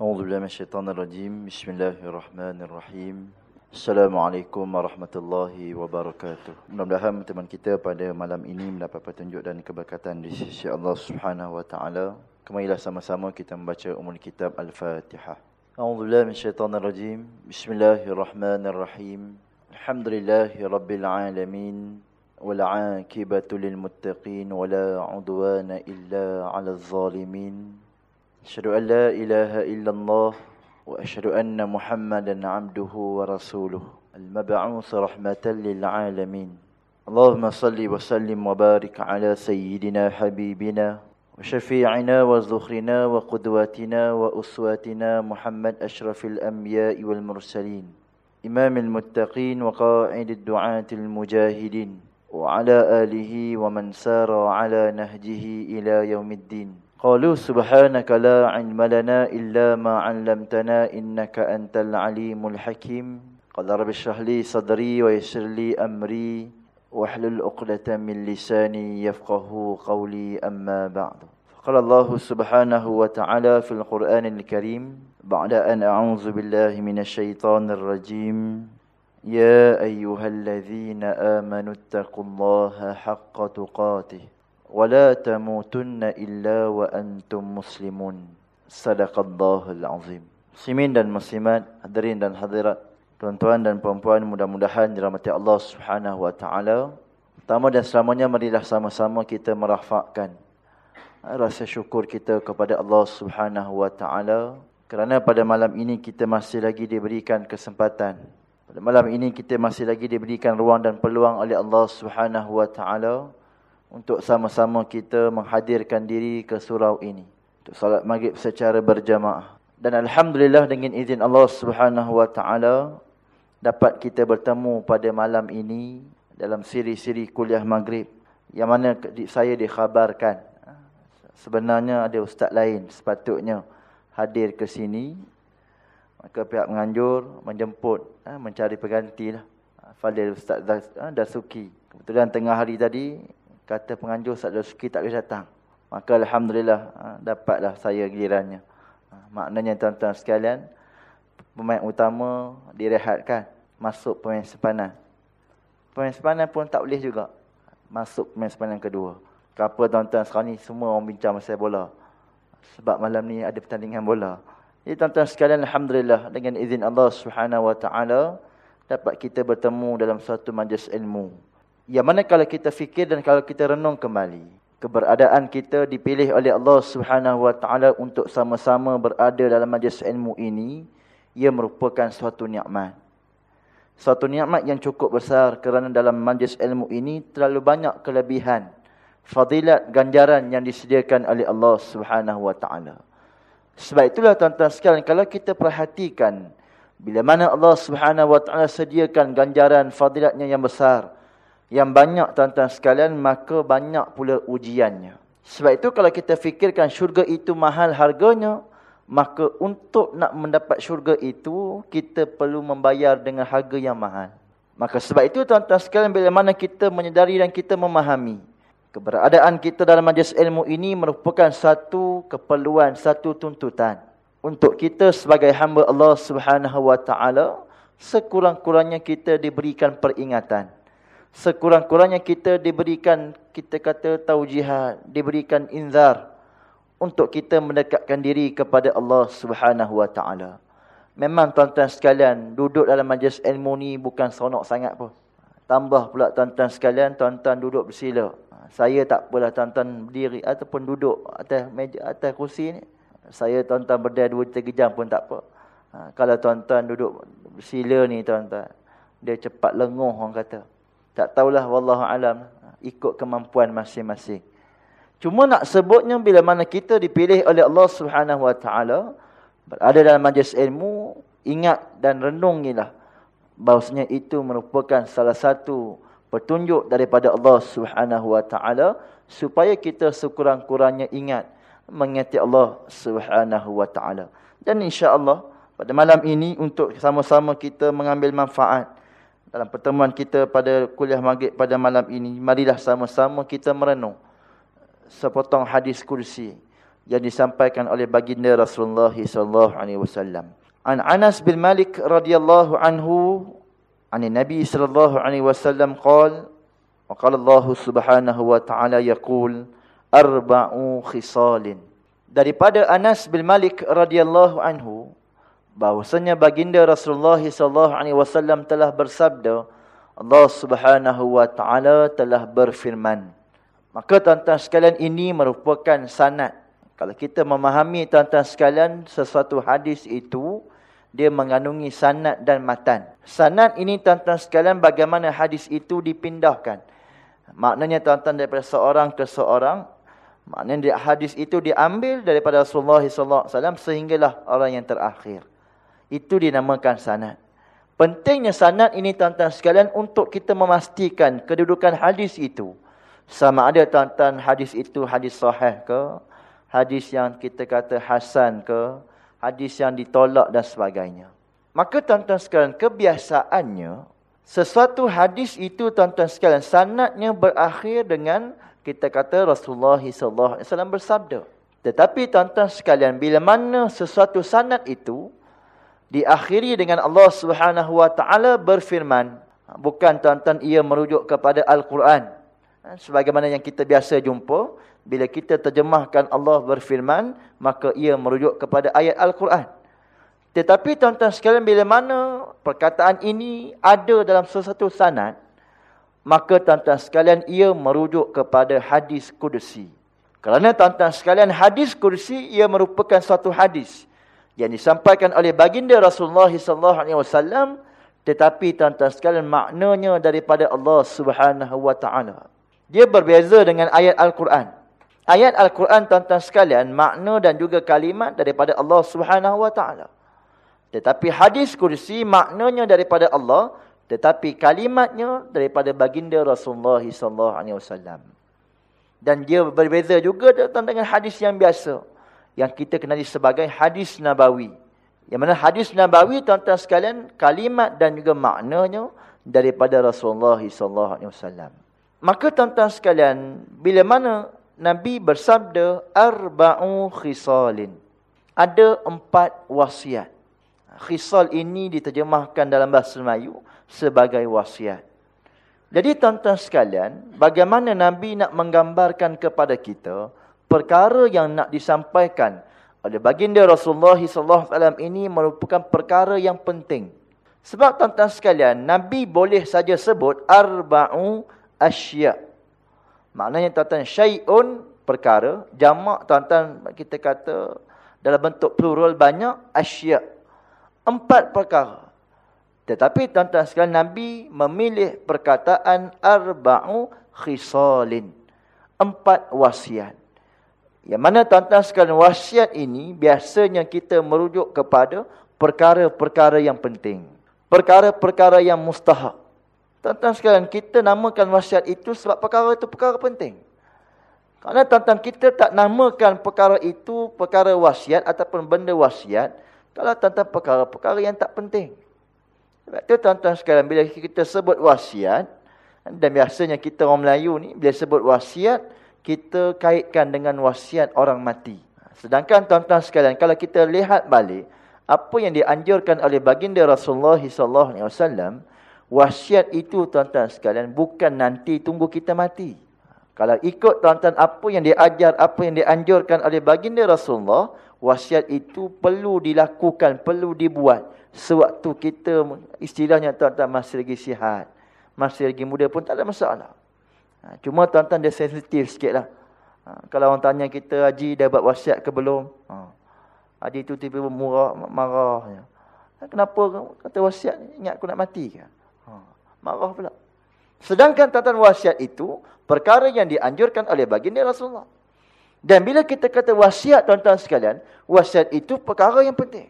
أعوذ بالله من الشيطان الرجيم بسم الله الرحمن الرحيم Assalamualaikum warahmatullahi wabarakatuh. Mudah-mudahan teman kita pada malam ini mendapat petunjuk dan keberkatan di sisi Allah Subhanahu wa taala. Kemarilah sama-sama kita membaca umul kitab Al-Fatihah. A'udzu billahi minasyaitonir rajim. Bismillahirrahmanirrahim. Alhamdulillahi rabbil alamin. Wal 'aqibatu lil muttaqin wa la 'udwana illa 'alal zalimin. أشهد أن لا إله إلا الله وأشهد أن محمدا عبده ورسوله المبعوث رحمة للعالمين. اللهم صل وسلم وبارك على سيدنا حبيبنا وشفيعنا وزخرنا وقدواتنا وأسواتنا محمد أشرف الأنبياء والمرسلين إمام المتقين وقائد الدعاة المجاهدين وعلى آله ومن سار على نهجه إلى يوم الدين. قالوا سبحانك لا علم لنا إلا ما علمتنا إنك أنت العليم الحكيم. قال رب اشرح لي صدري ويسر لي أمري واحلل عقدة من لساني يفقه قولي أما بعد. قال الله سبحانه وتعالى في القرآن الكريم بعد أن أعوذ بالله من الشيطان الرجيم. يا أيها الذين آمنوا اتقوا الله حق تقاته ولا تموتن إلا وأنتم مسلمون صدق الله العظيم Muslimin dan muslimat, hadirin dan hadirat, tuan-tuan dan puan-puan mudah-mudahan dirahmati Allah Subhanahu wa taala. Pertama dan selamanya marilah sama-sama kita merafakkan rasa syukur kita kepada Allah Subhanahu wa taala kerana pada malam ini kita masih lagi diberikan kesempatan. Pada malam ini kita masih lagi diberikan ruang dan peluang oleh Allah Subhanahu wa taala untuk sama-sama kita menghadirkan diri ke surau ini. Untuk salat maghrib secara berjamaah. Dan alhamdulillah dengan izin Allah Subhanahu wa taala dapat kita bertemu pada malam ini dalam siri-siri kuliah maghrib. Yang mana saya dikhabarkan sebenarnya ada ustaz lain sepatutnya hadir ke sini. Maka pihak menganjur menjemput ha, mencari penggantilah Fadil Ustaz Dasuki. Kebetulan tengah hari tadi kata penganjur Ustaz Suki tak boleh datang. Maka Alhamdulillah ha, dapatlah saya gilirannya. Ha, maknanya tuan-tuan sekalian, pemain utama direhatkan. Masuk pemain sepanan. Pemain sepanan pun tak boleh juga. Masuk pemain sepanan kedua. Kenapa tuan-tuan sekarang ni semua orang bincang pasal bola. Sebab malam ni ada pertandingan bola. Jadi tuan-tuan sekalian Alhamdulillah dengan izin Allah Subhanahu Wa Taala dapat kita bertemu dalam satu majlis ilmu. Yang mana kalau kita fikir dan kalau kita renung kembali, keberadaan kita dipilih oleh Allah Subhanahu Wa Taala untuk sama-sama berada dalam majlis ilmu ini, ia merupakan suatu nikmat. Suatu nikmat yang cukup besar kerana dalam majlis ilmu ini terlalu banyak kelebihan, fadilat, ganjaran yang disediakan oleh Allah Subhanahu Wa Taala. Sebab itulah tuan-tuan sekalian, kalau kita perhatikan bila mana Allah Subhanahu Wa Taala sediakan ganjaran fadilatnya yang besar, yang banyak tuan-tuan sekalian, maka banyak pula ujiannya. Sebab itu kalau kita fikirkan syurga itu mahal harganya, maka untuk nak mendapat syurga itu, kita perlu membayar dengan harga yang mahal. Maka sebab itu tuan-tuan sekalian, bila mana kita menyedari dan kita memahami, keberadaan kita dalam majlis ilmu ini merupakan satu keperluan, satu tuntutan. Untuk kita sebagai hamba Allah subhanahu wa ta'ala, sekurang-kurangnya kita diberikan peringatan sekurang-kurangnya kita diberikan kita kata taujihat, diberikan inzar untuk kita mendekatkan diri kepada Allah Subhanahu wa taala. Memang tuan-tuan sekalian, duduk dalam majlis ilmu ni bukan seronok sangat pun. Tambah pula tuan-tuan sekalian, tuan-tuan duduk bersila. Saya tak apalah tuan-tuan berdiri ataupun duduk atas meja atas kursi ni. Saya tuan-tuan berdiri dua tiga jam pun tak apa. Ha, kalau tuan-tuan duduk bersila ni tuan-tuan, dia cepat lenguh orang kata. Tak tahulah wallahu alam ikut kemampuan masing-masing. Cuma nak sebutnya bila mana kita dipilih oleh Allah Subhanahu wa taala berada dalam majlis ilmu, ingat dan renungilah bahawasanya itu merupakan salah satu petunjuk daripada Allah Subhanahu wa taala supaya kita sekurang-kurangnya ingat mengingati Allah Subhanahu wa taala. Dan insya-Allah pada malam ini untuk sama-sama kita mengambil manfaat dalam pertemuan kita pada kuliah maghrib pada malam ini, marilah sama-sama kita merenung sepotong hadis kursi yang disampaikan oleh baginda Rasulullah sallallahu alaihi wasallam. An Anas bin Malik radhiyallahu anhu an Nabi sallallahu alaihi wasallam qala wa qala Allah subhanahu wa ta'ala yaqul arba'u khisalin daripada Anas bin Malik radhiyallahu anhu bahwasanya baginda Rasulullah sallallahu alaihi wasallam telah bersabda Allah Subhanahu wa taala telah berfirman maka tuan-tuan sekalian ini merupakan sanad kalau kita memahami tuan-tuan sekalian sesuatu hadis itu dia mengandungi sanad dan matan. Sanad ini tuan-tuan sekalian bagaimana hadis itu dipindahkan. Maknanya tuan-tuan daripada seorang ke seorang. Maknanya hadis itu diambil daripada Rasulullah SAW sehinggalah orang yang terakhir. Itu dinamakan sanad. Pentingnya sanad ini tuan-tuan sekalian untuk kita memastikan kedudukan hadis itu. Sama ada tuan-tuan hadis itu hadis sahih ke. Hadis yang kita kata hasan ke hadis yang ditolak dan sebagainya. Maka tuan-tuan sekalian, kebiasaannya, sesuatu hadis itu tuan-tuan sekalian, sanatnya berakhir dengan kita kata Rasulullah SAW bersabda. Tetapi tuan-tuan sekalian, bila mana sesuatu sanat itu, diakhiri dengan Allah Subhanahu Wa Taala berfirman, bukan tuan-tuan ia merujuk kepada Al-Quran. Sebagaimana yang kita biasa jumpa, bila kita terjemahkan Allah berfirman, maka ia merujuk kepada ayat Al-Quran. Tetapi tuan-tuan sekalian, bila mana perkataan ini ada dalam sesuatu sanad, maka tuan-tuan sekalian, ia merujuk kepada hadis kudusi. Kerana tuan-tuan sekalian, hadis kudusi ia merupakan suatu hadis yang disampaikan oleh baginda Rasulullah SAW, tetapi tuan-tuan sekalian, maknanya daripada Allah Subhanahu Wa Taala. Dia berbeza dengan ayat Al-Quran. Ayat Al-Quran tuan-tuan sekalian, makna dan juga kalimat daripada Allah Subhanahu Wa Taala. Tetapi hadis kursi maknanya daripada Allah, tetapi kalimatnya daripada baginda Rasulullah sallallahu alaihi wasallam. Dan dia berbeza juga dengan hadis yang biasa yang kita kenali sebagai hadis nabawi. Yang mana hadis nabawi tuan-tuan sekalian, kalimat dan juga maknanya daripada Rasulullah sallallahu alaihi wasallam. Maka tuan-tuan sekalian, bila mana Nabi bersabda arba'u khisalin. Ada empat wasiat. Khisal ini diterjemahkan dalam bahasa Melayu sebagai wasiat. Jadi tuan-tuan sekalian, bagaimana Nabi nak menggambarkan kepada kita perkara yang nak disampaikan oleh baginda Rasulullah SAW ini merupakan perkara yang penting. Sebab tuan-tuan sekalian, Nabi boleh saja sebut arba'u asya' Maknanya tuan-tuan syai'un perkara, jamak tuan-tuan kita kata dalam bentuk plural banyak asya. Empat perkara. Tetapi tuan-tuan sekalian Nabi memilih perkataan arba'u khisalin. Empat wasiat. Yang mana tuan-tuan sekalian wasiat ini biasanya kita merujuk kepada perkara-perkara yang penting. Perkara-perkara yang mustahak. Tuan-tuan sekalian, kita namakan wasiat itu sebab perkara itu perkara penting. Kerana tuan-tuan kita tak namakan perkara itu perkara wasiat ataupun benda wasiat. Kalau tuan-tuan perkara-perkara yang tak penting. Sebab itu tuan-tuan sekalian, bila kita sebut wasiat. Dan biasanya kita orang Melayu ni, bila sebut wasiat, kita kaitkan dengan wasiat orang mati. Sedangkan tuan-tuan sekalian, kalau kita lihat balik, apa yang dianjurkan oleh baginda Rasulullah SAW, Wasiat itu tuan-tuan sekalian bukan nanti tunggu kita mati. Kalau ikut tuan-tuan apa yang diajar, apa yang dianjurkan oleh baginda Rasulullah, wasiat itu perlu dilakukan, perlu dibuat. Sewaktu kita istilahnya tuan-tuan masih lagi sihat, masih lagi muda pun tak ada masalah. Ha, cuma tuan-tuan dia sensitif sikitlah. Ha, kalau orang tanya kita, Haji dah buat wasiat ke belum? Ha, Haji itu tiba-tiba murah, marah. Kenapa kata wasiat? Ingat aku nak mati ke? marah pula. Sedangkan tatan wasiat itu perkara yang dianjurkan oleh baginda Rasulullah. Dan bila kita kata wasiat tuan-tuan sekalian, wasiat itu perkara yang penting.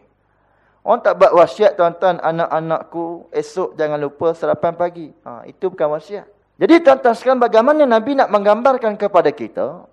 Orang tak buat wasiat tuan-tuan anak-anakku esok jangan lupa sarapan pagi. Ha, itu bukan wasiat. Jadi tuan-tuan sekalian bagaimana Nabi nak menggambarkan kepada kita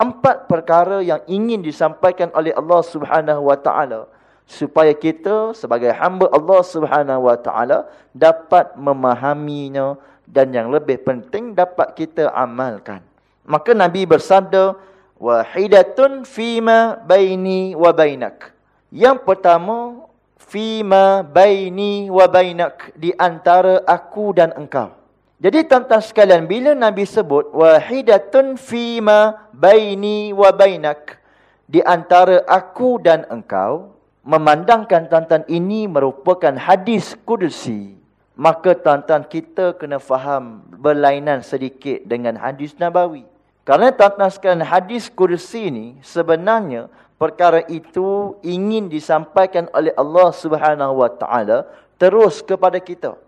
empat perkara yang ingin disampaikan oleh Allah Subhanahu Wa Taala supaya kita sebagai hamba Allah Subhanahu wa taala dapat memahaminya dan yang lebih penting dapat kita amalkan. Maka Nabi bersabda, Wahidatun fima baini wa bainak. Yang pertama, fima baini wa bainak. Di antara aku dan engkau. Jadi tuan-tuan sekalian, bila Nabi sebut, Wahidatun fima baini wa bainak. Di antara aku dan engkau, memandangkan tuan-tuan ini merupakan hadis kudsi. Maka tuan-tuan kita kena faham berlainan sedikit dengan hadis Nabawi. Karena tuan-tuan sekalian hadis kursi ini sebenarnya perkara itu ingin disampaikan oleh Allah Subhanahu Wa Taala terus kepada kita.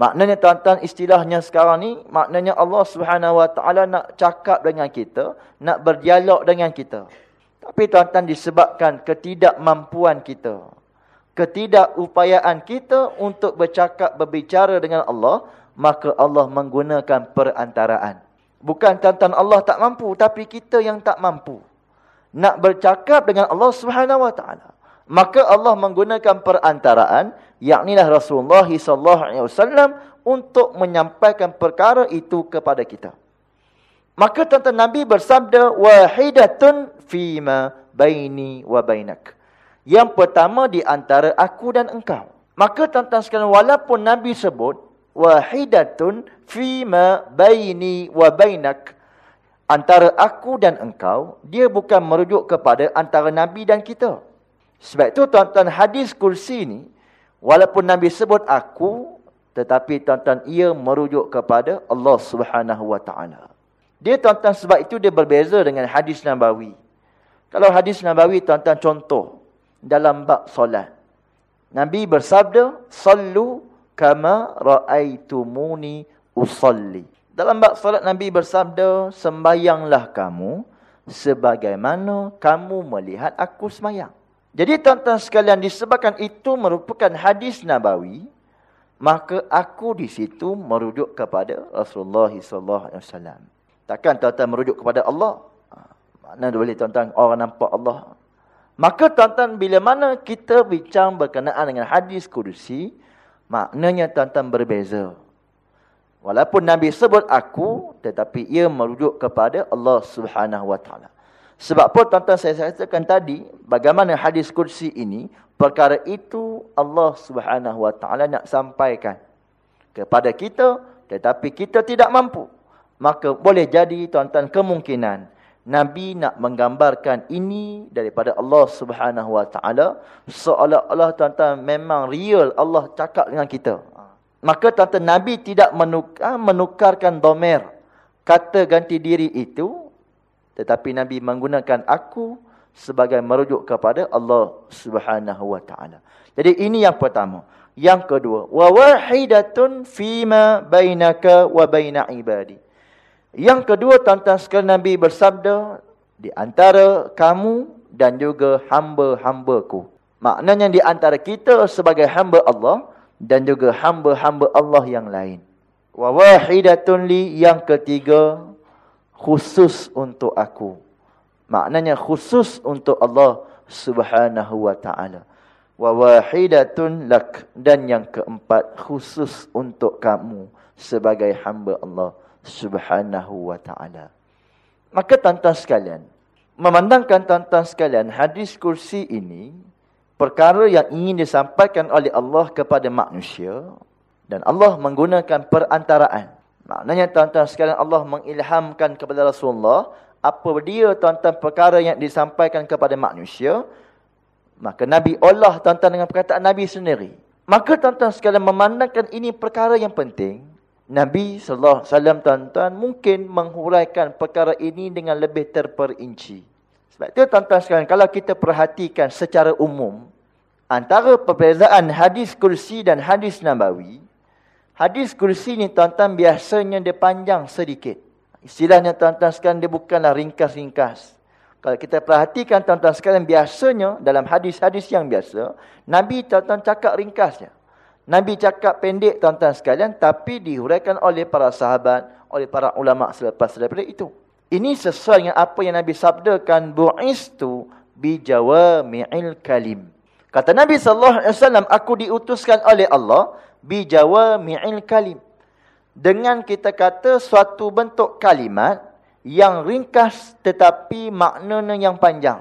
Maknanya tuan-tuan istilahnya sekarang ni maknanya Allah Subhanahu Wa Taala nak cakap dengan kita, nak berdialog dengan kita. Tapi tuan-tuan disebabkan ketidakmampuan kita, ketidakupayaan kita untuk bercakap berbicara dengan Allah, maka Allah menggunakan perantaraan. Bukan tuan-tuan Allah tak mampu, tapi kita yang tak mampu. Nak bercakap dengan Allah Subhanahu Wa Taala. Maka Allah menggunakan perantaraan, yaknilah Rasulullah sallallahu alaihi wasallam untuk menyampaikan perkara itu kepada kita. Maka tuan-tuan Nabi bersabda wahidatun fima baini wa bainak. Yang pertama di antara aku dan engkau. Maka tuan-tuan sekalian walaupun Nabi sebut wahidatun fima baini wa bainak antara aku dan engkau dia bukan merujuk kepada antara nabi dan kita sebab itu tuan-tuan hadis kursi ni walaupun nabi sebut aku tetapi tuan-tuan ia merujuk kepada Allah Subhanahu wa taala dia tuan-tuan sebab itu dia berbeza dengan hadis nabawi kalau hadis nabawi tuan-tuan contoh dalam bab solat nabi bersabda sallu kama raaitumuni usalli. Dalam bab salat Nabi bersabda, sembayanglah kamu sebagaimana kamu melihat aku sembahyang. Jadi tuan-tuan sekalian disebabkan itu merupakan hadis nabawi, maka aku di situ merujuk kepada Rasulullah wasallam. Takkan tuan-tuan merujuk kepada Allah? Ha, mana boleh tuan-tuan orang nampak Allah? Maka tuan-tuan bila mana kita bincang berkenaan dengan hadis kudusi, Maknanya tuan-tuan berbeza. Walaupun Nabi sebut aku, tetapi ia merujuk kepada Allah subhanahu ta'ala. Sebab apa tuan-tuan saya katakan tadi, bagaimana hadis kursi ini, perkara itu Allah subhanahu wa ta'ala nak sampaikan kepada kita, tetapi kita tidak mampu. Maka boleh jadi tuan-tuan kemungkinan, Nabi nak menggambarkan ini daripada Allah Subhanahu Wa Taala seolah-olah tuan-tuan memang real Allah cakap dengan kita. Maka tuan-tuan Nabi tidak menukar, menukarkan domer kata ganti diri itu tetapi Nabi menggunakan aku sebagai merujuk kepada Allah Subhanahu Wa Taala. Jadi ini yang pertama. Yang kedua, wa wahidatun fima bainaka wa baina ibadi. Yang kedua tuan-tuan sekalian Nabi bersabda di antara kamu dan juga hamba-hambaku. Maknanya di antara kita sebagai hamba Allah dan juga hamba-hamba Allah yang lain. Wa wahidatun li yang ketiga khusus untuk aku. Maknanya khusus untuk Allah Subhanahu wa taala. Wa wahidatun lak dan yang keempat khusus untuk kamu sebagai hamba Allah subhanahu wa ta'ala. Maka tuan-tuan sekalian, memandangkan tuan-tuan sekalian, hadis kursi ini, perkara yang ingin disampaikan oleh Allah kepada manusia, dan Allah menggunakan perantaraan. Maknanya tuan-tuan sekalian, Allah mengilhamkan kepada Rasulullah, apa dia tuan-tuan perkara yang disampaikan kepada manusia, maka Nabi Allah tuan-tuan dengan perkataan Nabi sendiri. Maka tuan-tuan sekalian memandangkan ini perkara yang penting, Nabi sallallahu alaihi wasallam tuan-tuan mungkin menghuraikan perkara ini dengan lebih terperinci. Sebab itu tuan-tuan sekalian kalau kita perhatikan secara umum antara perbezaan hadis kursi dan hadis nabawi, hadis kursi ni tuan-tuan biasanya dia panjang sedikit. Istilahnya tuan-tuan sekalian dia bukanlah ringkas-ringkas. Kalau kita perhatikan tuan-tuan sekalian biasanya dalam hadis-hadis yang biasa, Nabi tuan-tuan cakap ringkasnya. Nabi cakap pendek tuan-tuan sekalian tapi dihuraikan oleh para sahabat, oleh para ulama selepas daripada itu. Ini sesuai dengan apa yang Nabi sabdakan bu'istu bi jawami'il kalim. Kata Nabi sallallahu alaihi wasallam aku diutuskan oleh Allah bi jawami'il kalim. Dengan kita kata suatu bentuk kalimat yang ringkas tetapi maknanya yang panjang.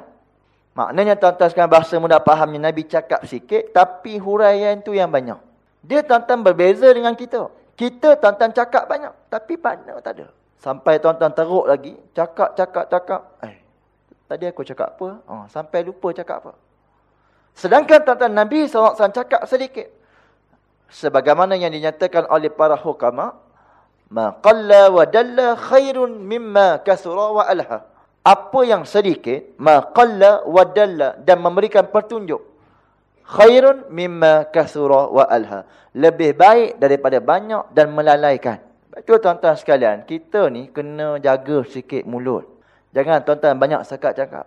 Maknanya tuan-tuan sekarang bahasa mudah fahamnya Nabi cakap sikit tapi huraian tu yang banyak. Dia tuan-tuan berbeza dengan kita. Kita tuan-tuan cakap banyak tapi mana tak ada. Sampai tuan-tuan teruk lagi, cakap cakap cakap. Eh, tadi aku cakap apa? Oh, sampai lupa cakap apa. Sedangkan tuan-tuan Nabi SAW cakap sedikit. Sebagaimana yang dinyatakan oleh para hukama, ma qalla wa dalla khairun mimma kasura wa alha. Apa yang sedikit ma qalla wa dalla dan memberikan petunjuk khairun mimma kasura wa alha. Lebih baik daripada banyak dan melalaikan. Betul tuan-tuan sekalian kita ni kena jaga sikit mulut. Jangan tuan-tuan banyak cakap cakap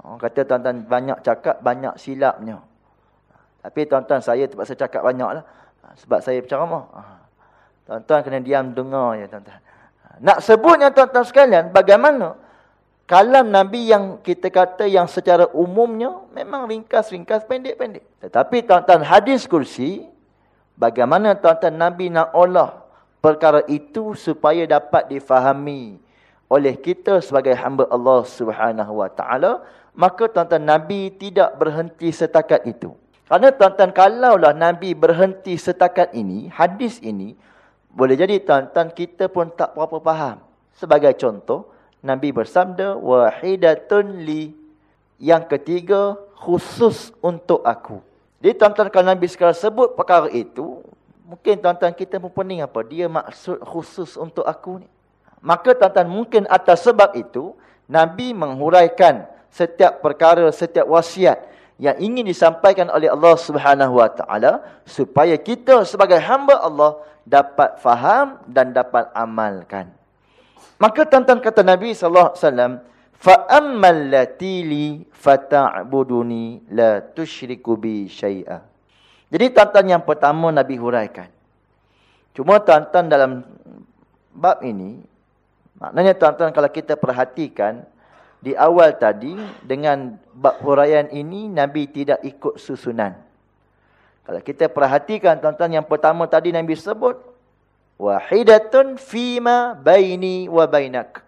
orang kata tuan-tuan banyak cakap banyak silapnya. Tapi tuan-tuan saya terpaksa cakap banyaklah sebab saya berceramah Tuan-tuan kena diam dengar ya tuan-tuan. Nak sebutnya tuan-tuan sekalian bagaimana kalam Nabi yang kita kata yang secara umumnya memang ringkas-ringkas pendek-pendek. Tetapi tuan-tuan hadis kursi bagaimana tuan-tuan Nabi nak olah perkara itu supaya dapat difahami oleh kita sebagai hamba Allah Subhanahu wa taala maka tuan-tuan Nabi tidak berhenti setakat itu. Karena tuan-tuan kalaulah Nabi berhenti setakat ini, hadis ini boleh jadi tuan-tuan kita pun tak berapa faham. Sebagai contoh, Nabi bersabda wahidatun li yang ketiga khusus untuk aku. Jadi tuan-tuan kalau Nabi sekarang sebut perkara itu, mungkin tuan-tuan kita pun pening apa dia maksud khusus untuk aku ni. Maka tuan-tuan mungkin atas sebab itu Nabi menghuraikan setiap perkara, setiap wasiat yang ingin disampaikan oleh Allah Subhanahu wa taala supaya kita sebagai hamba Allah dapat faham dan dapat amalkan. Maka tuan-tuan kata Nabi sallallahu alaihi wasallam, "Fa ammal latili fata'buduni la tusyriku bi syai'a." Jadi tuan-tuan yang pertama Nabi huraikan. Cuma tuan-tuan dalam bab ini maknanya tuan-tuan kalau kita perhatikan di awal tadi dengan bab huraian ini Nabi tidak ikut susunan. Kalau kita perhatikan tuan-tuan yang pertama tadi Nabi sebut wahidatun fima baini wa bainak.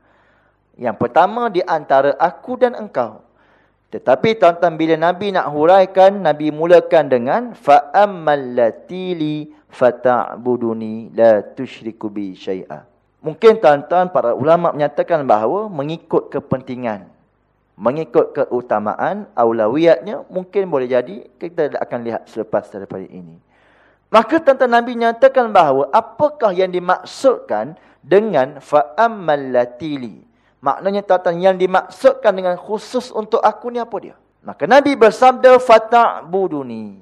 Yang pertama di antara aku dan engkau. Tetapi tuan-tuan bila Nabi nak huraikan Nabi mulakan dengan fa ammal latili fata'buduni la tusyriku bi syai'a. Mungkin tuan-tuan para ulama menyatakan bahawa mengikut kepentingan, mengikut keutamaan, aulawiyatnya mungkin boleh jadi kita akan lihat selepas daripada ini. Maka tuan-tuan Nabi nyatakan bahawa apakah yang dimaksudkan dengan fa'ammal latili. Maknanya tuan-tuan yang dimaksudkan dengan khusus untuk aku ni apa dia? Maka Nabi bersabda fata'buduni.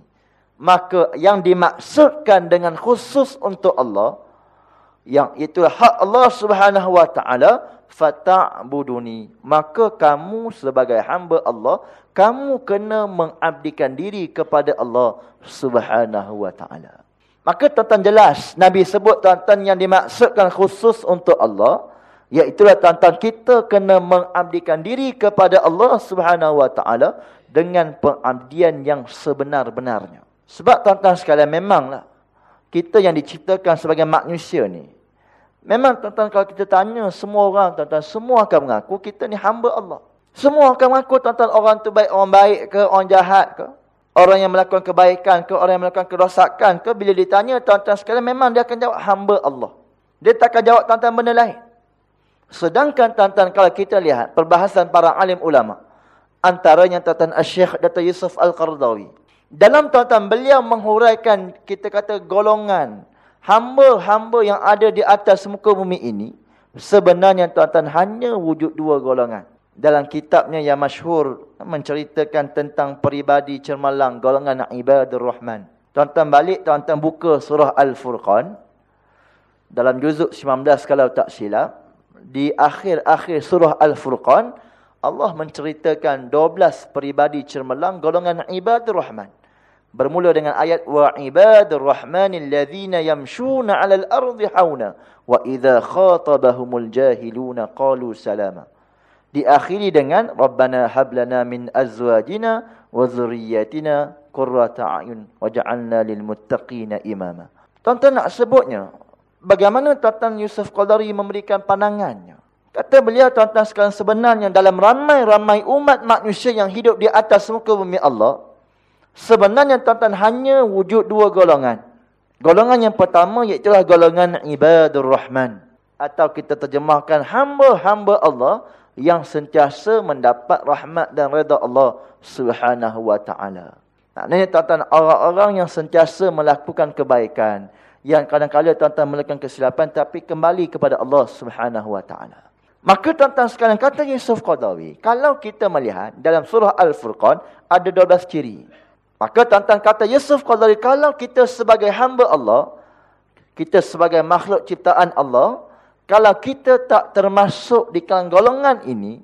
Maka yang dimaksudkan dengan khusus untuk Allah yang itu hak Allah Subhanahu wa taala fata'buduni. Maka kamu sebagai hamba Allah kamu kena mengabdikan diri kepada Allah Subhanahu wa taala. Maka tuan jelas nabi sebut tuan yang dimaksudkan khusus untuk Allah iaitu tuan kita kena mengabdikan diri kepada Allah Subhanahu wa taala dengan pengabdian yang sebenar-benarnya. Sebab tuan-tuan sekalian memanglah kita yang diciptakan sebagai manusia ni. Memang tuan-tuan kalau kita tanya semua orang tuan-tuan semua akan mengaku kita ni hamba Allah. Semua akan mengaku tuan-tuan orang tu baik orang baik ke orang jahat ke. Orang yang melakukan kebaikan ke orang yang melakukan kerosakan ke bila ditanya tuan-tuan sekalian memang dia akan jawab hamba Allah. Dia tak akan jawab tuan-tuan benda lain. Sedangkan tuan-tuan kalau kita lihat perbahasan para alim ulama antaranya tuan-tuan Asy-Syaikh Dr. Yusuf Al-Qardawi dalam tuan-tuan beliau menghuraikan kita kata golongan hamba-hamba yang ada di atas muka bumi ini sebenarnya tuan-tuan hanya wujud dua golongan. Dalam kitabnya yang masyhur menceritakan tentang peribadi cermalang golongan ibadur rahman. Tuan-tuan balik tuan-tuan buka surah Al-Furqan dalam juzuk 19 kalau tak silap di akhir-akhir surah Al-Furqan Allah menceritakan 12 peribadi cermelang golongan ibadur rahman. Bermula dengan ayat wa ibadur rahmanil ladzina yamshuna 'alal ardi hauna wa idza khatabahumul jahiluna qalu salama. Diakhiri dengan rabbana hablana min azwajina wa dhurriyyatina qurrata a'yun waj'alna lil muttaqina imama. Tuan-tuan nak sebutnya bagaimana tuan Yusuf Qadari memberikan pandangannya. Kata beliau tuan-tuan sekalian sebenarnya dalam ramai-ramai umat manusia yang hidup di atas muka bumi Allah. Sebenarnya tuan-tuan hanya wujud dua golongan. Golongan yang pertama iaitu golongan ibadur rahman. Atau kita terjemahkan hamba-hamba Allah yang sentiasa mendapat rahmat dan reda Allah subhanahu wa ta'ala. Maknanya tuan-tuan orang-orang yang sentiasa melakukan kebaikan. Yang kadang-kadang tuan-tuan melakukan kesilapan tapi kembali kepada Allah subhanahu wa ta'ala. Maka tuan-tuan sekalian kata Yusuf Qadawi, kalau kita melihat dalam surah Al-Furqan ada 12 ciri. Maka tuan-tuan kata Yusuf Qadawi, kalau kita sebagai hamba Allah, kita sebagai makhluk ciptaan Allah, kalau kita tak termasuk di kalangan golongan ini,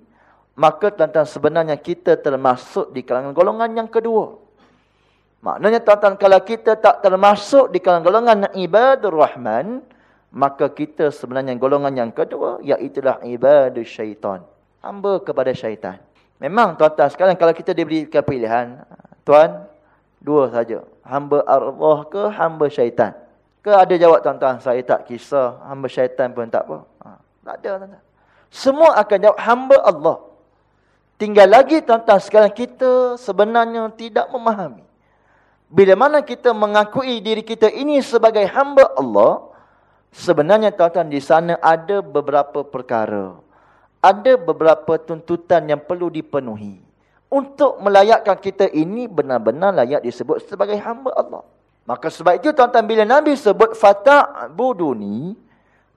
maka tuan-tuan sebenarnya kita termasuk di kalangan golongan yang kedua. Maknanya tuan-tuan kalau kita tak termasuk di kalangan golongan ibadur rahman, maka kita sebenarnya golongan yang kedua iaitulah ibadah syaitan. Hamba kepada syaitan. Memang tuan-tuan sekarang kalau kita diberikan pilihan, tuan, dua saja. Hamba Allah ke hamba syaitan? Ke ada jawab tuan-tuan, saya tak kisah, hamba syaitan pun tak apa. Ha, tak ada tuan-tuan. Semua akan jawab hamba Allah. Tinggal lagi tuan-tuan sekarang kita sebenarnya tidak memahami. Bila mana kita mengakui diri kita ini sebagai hamba Allah, Sebenarnya tuan-tuan di sana ada beberapa perkara. Ada beberapa tuntutan yang perlu dipenuhi. Untuk melayakkan kita ini benar-benar layak disebut sebagai hamba Allah. Maka sebab itu tuan-tuan bila Nabi sebut fata'buduni.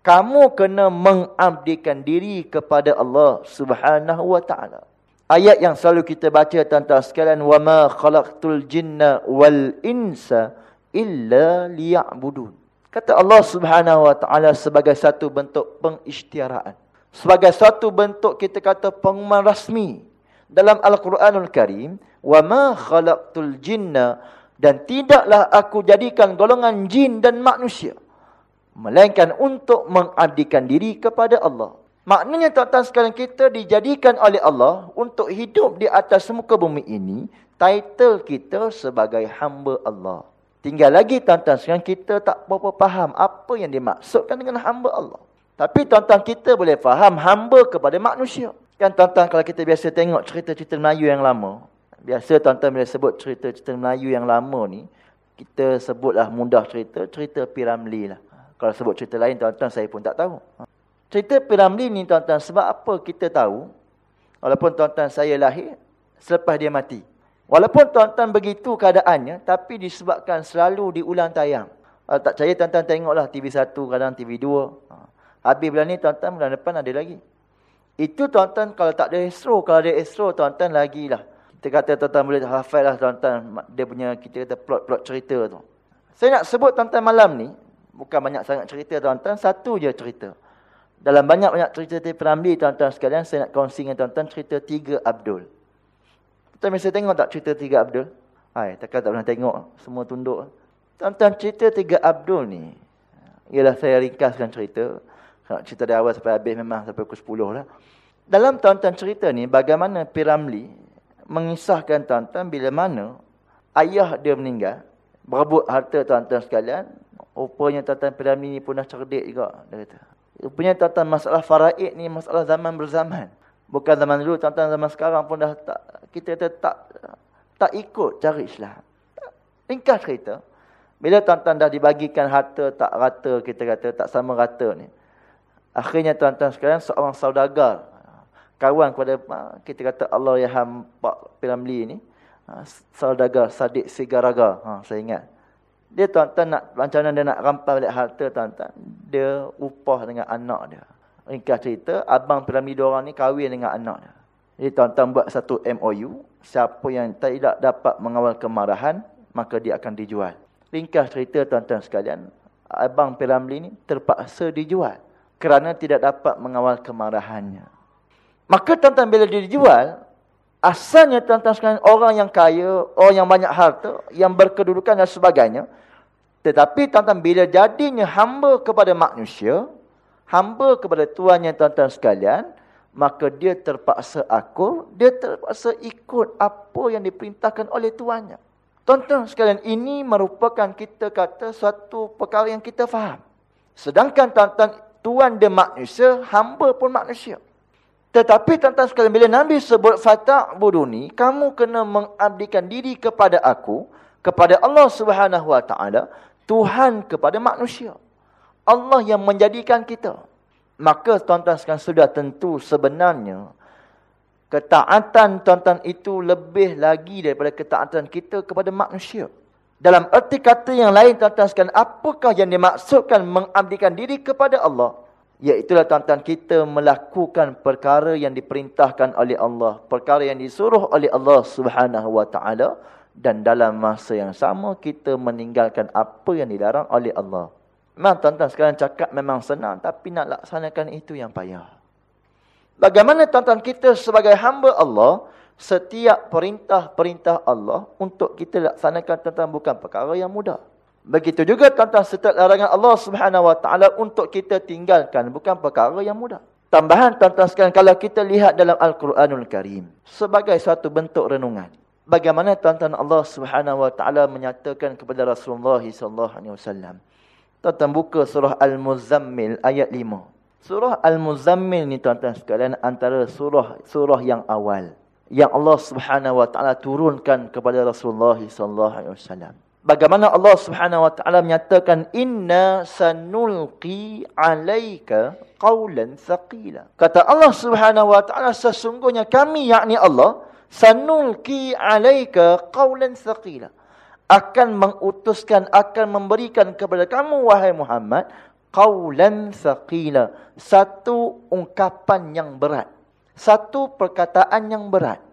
Kamu kena mengabdikan diri kepada Allah subhanahu wa ta'ala. Ayat yang selalu kita baca tuan-tuan sekalian. Wa ma khalaqtul jinna wal insa illa liya'budun. Kata Allah subhanahu wa ta'ala sebagai satu bentuk pengisytiharaan. Sebagai satu bentuk kita kata pengumuman rasmi. Dalam Al-Quranul Karim. Wa ma khalaqtul jinna. Dan tidaklah aku jadikan golongan jin dan manusia. Melainkan untuk mengabdikan diri kepada Allah. Maknanya tuan-tuan sekalian kita dijadikan oleh Allah untuk hidup di atas muka bumi ini. Title kita sebagai hamba Allah. Tinggal lagi tuan-tuan sekarang kita tak berapa faham apa yang dimaksudkan dengan hamba Allah. Tapi tuan-tuan kita boleh faham hamba kepada manusia. Kan tuan-tuan kalau kita biasa tengok cerita-cerita Melayu yang lama. Biasa tuan-tuan bila sebut cerita-cerita Melayu yang lama ni. Kita sebutlah mudah cerita, cerita Piramli lah. Kalau sebut cerita lain tuan-tuan saya pun tak tahu. Cerita Piramli ni tuan-tuan sebab apa kita tahu. Walaupun tuan-tuan saya lahir selepas dia mati. Walaupun tuan-tuan begitu keadaannya, tapi disebabkan selalu diulang tayang. Kalau tak percaya, tuan-tuan tengoklah TV1, kadang TV2. Ha. Habis bulan ni, tuan-tuan bulan depan ada lagi. Itu tuan-tuan kalau tak ada estro, kalau ada estro, tuan-tuan lagi lah. Kita kata tuan-tuan boleh hafal lah tuan-tuan. Dia punya, kita kata plot-plot cerita tu. Saya nak sebut tuan-tuan malam ni, bukan banyak sangat cerita tuan-tuan, satu je cerita. Dalam banyak-banyak cerita di Perambi tuan-tuan sekalian, saya nak kongsi dengan tuan-tuan cerita tiga Abdul. Tuan mesti tengok tak cerita Tiga Abdul? Hai, takkan tak pernah tengok semua tunduk. Tuan-tuan cerita Tiga Abdul ni. Ialah saya ringkaskan cerita. Kalau cerita dari awal sampai habis memang sampai pukul 10 lah. Dalam tuan-tuan cerita ni, bagaimana Piramli mengisahkan tuan-tuan bila mana ayah dia meninggal. Berebut harta tuan-tuan sekalian. Rupanya tuan-tuan Piramli ni pun dah cerdik juga. Dia kata. Rupanya tuan-tuan masalah faraid ni masalah zaman berzaman. Bukan zaman dulu, tuan-tuan zaman sekarang pun dah tak, kita kata tak, tak ikut cara Islam. Ringkas cerita. Bila tuan-tuan dah dibagikan harta tak rata, kita kata tak sama rata ni. Akhirnya tuan-tuan sekalian, seorang saudagar. Kawan kepada, kita kata Allah Yaham Pak Piramli ni. Ha, saudagar Sadik Sigaraga. Ha, saya ingat. Dia tuan-tuan nak, mana dia nak rampas balik harta tuan-tuan. Dia upah dengan anak dia ringkas cerita, abang piramida orang ni kahwin dengan anak dia. Jadi tuan-tuan buat satu MOU, siapa yang tidak dapat mengawal kemarahan, maka dia akan dijual. Ringkas cerita tuan-tuan sekalian, abang Piramli ni terpaksa dijual kerana tidak dapat mengawal kemarahannya. Maka tuan-tuan bila dia dijual, asalnya tuan-tuan sekalian orang yang kaya, orang yang banyak harta, yang berkedudukan dan sebagainya. Tetapi tuan-tuan bila jadinya hamba kepada manusia, hamba kepada tuannya tuan-tuan sekalian, maka dia terpaksa akur, dia terpaksa ikut apa yang diperintahkan oleh tuannya. Tuan-tuan sekalian, ini merupakan kita kata suatu perkara yang kita faham. Sedangkan tuan-tuan, tuan dia manusia, hamba pun manusia. Tetapi tuan-tuan sekalian, bila Nabi sebut fatah buduni, kamu kena mengabdikan diri kepada aku, kepada Allah Subhanahu Wa Taala, Tuhan kepada manusia. Allah yang menjadikan kita. Maka tuan-tuan sekalian sudah tentu sebenarnya ketaatan tuan-tuan itu lebih lagi daripada ketaatan kita kepada manusia. Dalam erti kata yang lain, tuan-tuan sekalian, apakah yang dimaksudkan mengabdikan diri kepada Allah? Iaitulah tuan-tuan kita melakukan perkara yang diperintahkan oleh Allah. Perkara yang disuruh oleh Allah subhanahu wa ta'ala. Dan dalam masa yang sama, kita meninggalkan apa yang dilarang oleh Allah. Memang tuan-tuan sekalian cakap memang senang. Tapi nak laksanakan itu yang payah. Bagaimana tuan-tuan kita sebagai hamba Allah setiap perintah-perintah Allah untuk kita laksanakan tentang bukan perkara yang mudah. Begitu juga tentang setiap larangan Allah Subhanahu Wa Taala untuk kita tinggalkan bukan perkara yang mudah. Tambahan tuan-tuan sekalian kalau kita lihat dalam Al-Quranul Karim sebagai satu bentuk renungan. Bagaimana tuan-tuan Allah Subhanahu Wa Taala menyatakan kepada Rasulullah sallallahu alaihi wasallam. Tuan-tuan buka surah Al-Muzammil ayat 5. Surah Al-Muzammil ni tuan-tuan sekalian antara surah surah yang awal yang Allah Subhanahu wa taala turunkan kepada Rasulullah sallallahu alaihi wasallam. Bagaimana Allah Subhanahu wa taala menyatakan inna sanulqi alayka qawlan thaqila. Kata Allah Subhanahu wa taala sesungguhnya kami yakni Allah sanulqi alayka qawlan thaqila akan mengutuskan akan memberikan kepada kamu wahai Muhammad qawlan thaqila satu ungkapan yang berat satu perkataan yang berat.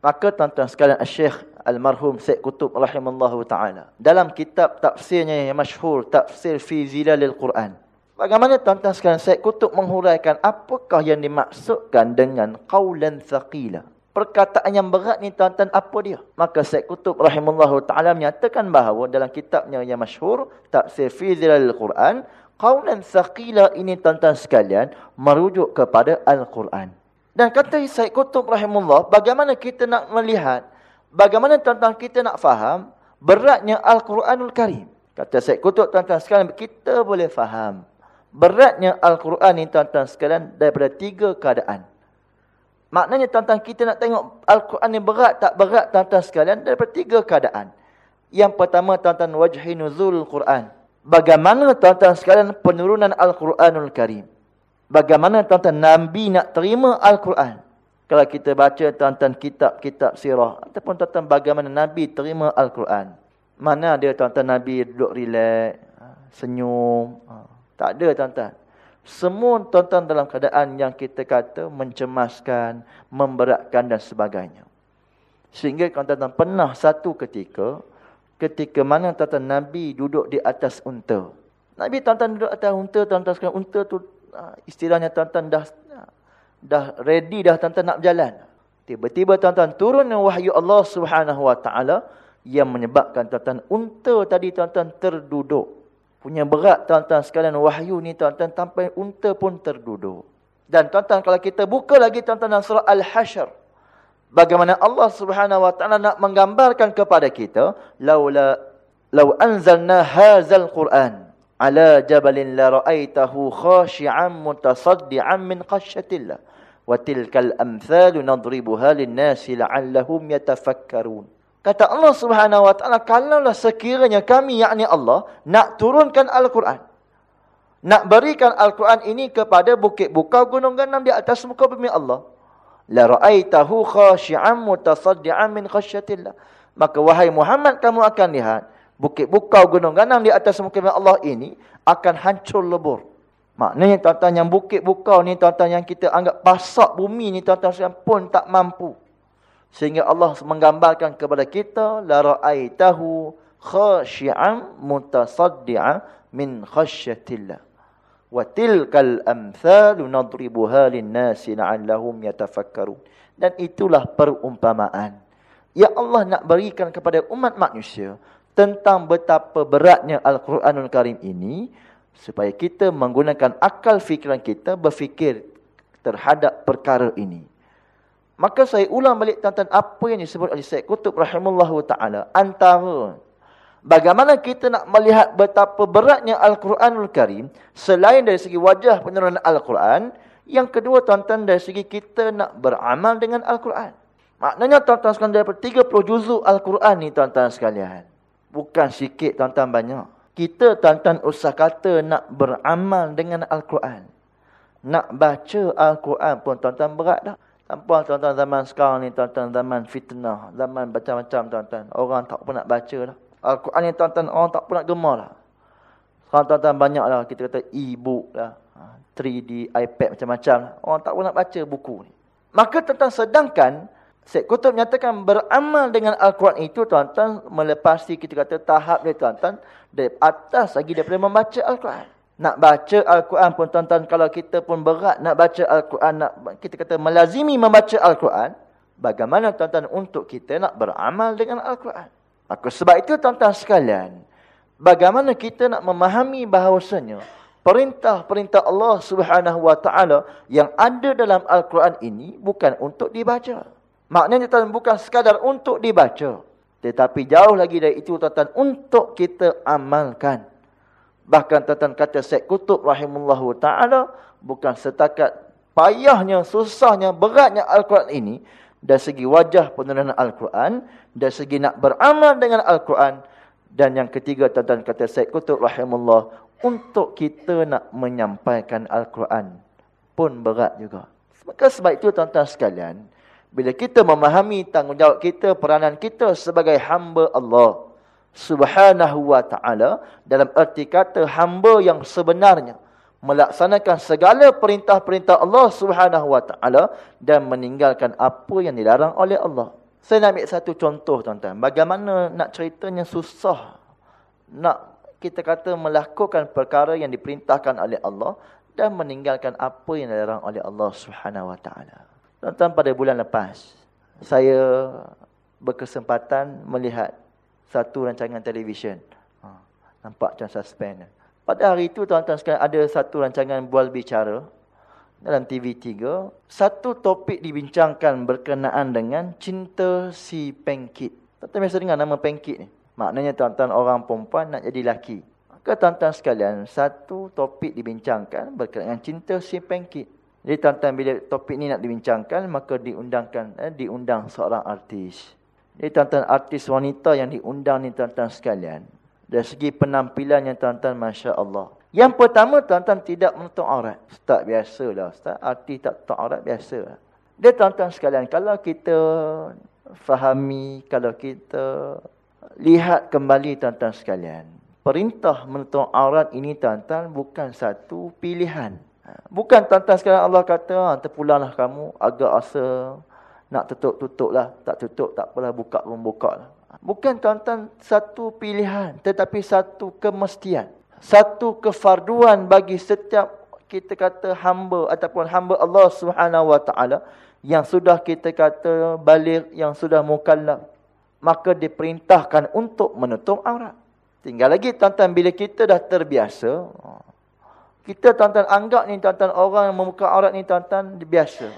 Maka tuan-tuan sekalian Syekh Almarhum Syed Kutub rahimallahu taala dalam kitab tafsirnya yang masyhur Tafsir fi Zilalil Quran. Bagaimana tuan-tuan sekalian Syed Kutub menghuraikan apakah yang dimaksudkan dengan qaulan thaqila? Perkataan yang berat ni tuan-tuan apa dia? Maka Syed Kutub rahimallahu taala menyatakan bahawa dalam kitabnya yang masyhur Tafsir fi Zilalil Quran, qaulan thaqila ini tuan-tuan sekalian merujuk kepada Al-Quran. Dan kata Syed Qutub rahimullah, bagaimana kita nak melihat, bagaimana tuan-tuan kita nak faham beratnya Al-Quranul Karim. Kata Syed Qutub tuan-tuan sekalian, kita boleh faham beratnya Al-Quran ini tuan-tuan sekalian daripada tiga keadaan. Maknanya tuan-tuan kita nak tengok Al-Quran ini berat tak berat tuan-tuan sekalian daripada tiga keadaan. Yang pertama tuan-tuan wajhi nuzul Quran. Bagaimana tuan-tuan sekalian penurunan Al-Quranul Karim. Bagaimana tuan-tuan Nabi nak terima Al-Quran? Kalau kita baca tuan-tuan kitab-kitab sirah. Ataupun tuan-tuan bagaimana Nabi terima Al-Quran. Mana ada tuan-tuan Nabi duduk relax. Ha, senyum. Ha, tak ada tuan-tuan. Semua tuan-tuan dalam keadaan yang kita kata mencemaskan, memberatkan dan sebagainya. Sehingga tuan-tuan pernah satu ketika. Ketika mana tuan-tuan Nabi duduk di atas unta. Nabi tuan-tuan duduk atas unta. Tuan-tuan sekarang unta tu istilahnya tuan-tuan dah dah ready dah tuan-tuan nak berjalan. Tiba-tiba tuan-tuan turun wahyu Allah Subhanahu Wa Taala yang menyebabkan tuan-tuan unta tadi tuan-tuan terduduk. Punya berat tuan-tuan sekalian wahyu ni tuan-tuan sampai unta pun terduduk. Dan tuan-tuan kalau kita buka lagi tuan-tuan dalam surah Al-Hasyr. Bagaimana Allah Subhanahu Wa Taala nak menggambarkan kepada kita laula law anzalna hadzal Quran ala jabalin la ra'aitahu khashi'an mutasaddian min khasyatillah wa tilkal amthalu nadribuha lin-nasi la'allahum yatafakkarun. Kata Allah Subhanahu wa taala kalaulah sekiranya kami yakni Allah nak turunkan al-Quran nak berikan al-Quran ini kepada bukit bukau gunung ganam di atas muka bumi Allah la ra'aitahu khashi'an mutasaddian min khasyatillah maka wahai Muhammad kamu akan lihat bukit bukau gunung ganang di atas muka Allah ini akan hancur lebur. Maknanya tuan-tuan yang bukit bukau ni tuan-tuan yang kita anggap pasak bumi ni tuan-tuan pun tak mampu. Sehingga Allah menggambarkan kepada kita la ra'aitahu khashi'an mutasaddi'an min khasyatillah. Wa tilkal amthalu nadribuha lin-nasi la'allahum yatafakkarun. Dan itulah perumpamaan yang Allah nak berikan kepada umat manusia tentang betapa beratnya Al-Quranul Karim ini supaya kita menggunakan akal fikiran kita berfikir terhadap perkara ini. Maka saya ulang balik tentang apa yang disebut oleh Syed Qutub rahimahullah ta'ala antara Bagaimana kita nak melihat betapa beratnya Al-Quranul Karim selain dari segi wajah penurunan Al-Quran, yang kedua tuan-tuan dari segi kita nak beramal dengan Al-Quran. Maknanya tuan-tuan sekalian daripada 30 juzuk Al-Quran ni tuan-tuan sekalian. Bukan sikit tuan-tuan banyak. Kita tuan-tuan usah kata nak beramal dengan Al-Quran. Nak baca Al-Quran pun tuan-tuan berat dah. Tanpa tuan-tuan zaman sekarang ni tuan-tuan zaman fitnah. Zaman macam-macam tuan-tuan. Orang tak pun nak baca dah. Al-Quran ni tuan-tuan orang tak pernah gemar lah. Sekarang tuan-tuan banyak lah kita kata e-book lah. 3D, ha, iPad macam-macam lah. Orang tak pernah nak baca buku ni. Maka tuan-tuan sedangkan Syed Kutub menyatakan beramal dengan Al-Quran itu tuan-tuan melepasi kita kata tahap dia tuan-tuan dari atas lagi daripada membaca Al-Quran. Nak baca Al-Quran pun tuan-tuan kalau kita pun berat nak baca Al-Quran nak kita kata melazimi membaca Al-Quran bagaimana tuan-tuan untuk kita nak beramal dengan Al-Quran. Maka sebab itu tuan-tuan sekalian, bagaimana kita nak memahami bahawasanya perintah-perintah Allah Subhanahu Wa Taala yang ada dalam Al-Quran ini bukan untuk dibaca. Maknanya tuan bukan sekadar untuk dibaca, tetapi jauh lagi dari itu tuan untuk kita amalkan. Bahkan tuan kata Syekh Kutub rahimullahu taala bukan setakat payahnya, susahnya, beratnya Al-Quran ini dari segi wajah penurunan Al-Quran, dari segi nak beramal dengan Al-Quran. Dan yang ketiga, tuan-tuan kata Syed Qutub Rahimullah, untuk kita nak menyampaikan Al-Quran pun berat juga. Maka sebab itu, tuan-tuan sekalian, bila kita memahami tanggungjawab kita, peranan kita sebagai hamba Allah subhanahu wa ta'ala, dalam erti kata hamba yang sebenarnya, melaksanakan segala perintah-perintah Allah Subhanahu wa taala dan meninggalkan apa yang dilarang oleh Allah. Saya nak ambil satu contoh tuan-tuan. Bagaimana nak ceritanya susah nak kita kata melakukan perkara yang diperintahkan oleh Allah dan meninggalkan apa yang dilarang oleh Allah Subhanahu wa taala. Tuan-tuan pada bulan lepas saya berkesempatan melihat satu rancangan televisyen. Ha, nampak macam suspense. Pada hari itu tuan-tuan sekalian ada satu rancangan bual bicara dalam TV3. Satu topik dibincangkan berkenaan dengan cinta si pengkit. Tuan-tuan biasa dengar nama pengkit ni. Maknanya tuan-tuan orang perempuan nak jadi laki. Maka tuan-tuan sekalian, satu topik dibincangkan berkenaan cinta si pengkit. Jadi tuan-tuan bila topik ni nak dibincangkan, maka diundangkan, eh, diundang seorang artis. Jadi tuan-tuan artis wanita yang diundang ni tuan-tuan sekalian. Dari segi penampilannya tuan-tuan Masya Allah. Yang pertama tuan-tuan tidak menutup aurat. Ustaz biasalah Ustaz. Arti tak tutup aurat biasa. Dia tuan-tuan sekalian. Kalau kita fahami. Kalau kita lihat kembali tuan-tuan sekalian. Perintah menutup aurat ini tuan-tuan bukan satu pilihan. Bukan tuan-tuan sekalian Allah kata. Ah, terpulanglah kamu. Agak rasa nak tutup-tutup lah. Tak tutup tak apalah. Buka pun buka lah. Bukan tuan-tuan satu pilihan tetapi satu kemestian. Satu kefarduan bagi setiap kita kata hamba ataupun hamba Allah Taala yang sudah kita kata balik yang sudah mukallaf maka diperintahkan untuk menutup aurat. Tinggal lagi tuan-tuan bila kita dah terbiasa kita tuan-tuan anggap ni tuan-tuan orang yang membuka aurat ni tuan-tuan biasa.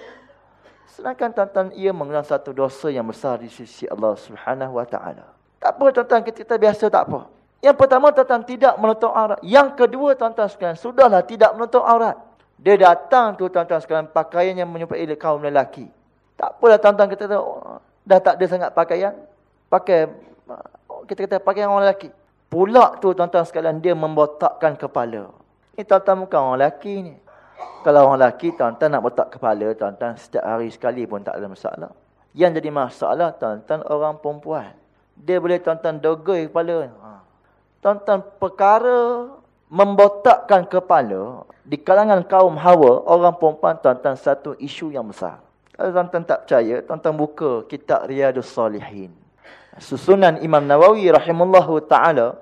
Sedangkan tuan-tuan ia menggunakan satu dosa yang besar di sisi Allah Subhanahu Wa Taala. Tak apa tuan-tuan kita biasa tak apa. Yang pertama tuan-tuan tidak menutup aurat. Yang kedua tuan-tuan sekalian sudahlah tidak menutup aurat. Dia datang tu tuan-tuan sekalian pakaian yang menyerupai kaum lelaki. Tak apalah tuan-tuan kita tahu dah tak ada sangat pakaian. Pakai kita kata pakaian orang lelaki. Pula tu tuan-tuan sekalian dia membotakkan kepala. Ini tuan-tuan bukan orang lelaki ni. Kalau orang lelaki, tuan-tuan nak botak kepala, tuan-tuan setiap hari sekali pun tak ada masalah. Yang jadi masalah, tuan-tuan orang perempuan. Dia boleh tuan-tuan dogoi kepala. Ha. Tuan-tuan perkara membotakkan kepala di kalangan kaum hawa, orang perempuan, tuan-tuan satu isu yang besar. Kalau tuan-tuan tak percaya, tuan-tuan buka kitab Riyadus Salihin. Susunan Imam Nawawi rahimullahu ta'ala,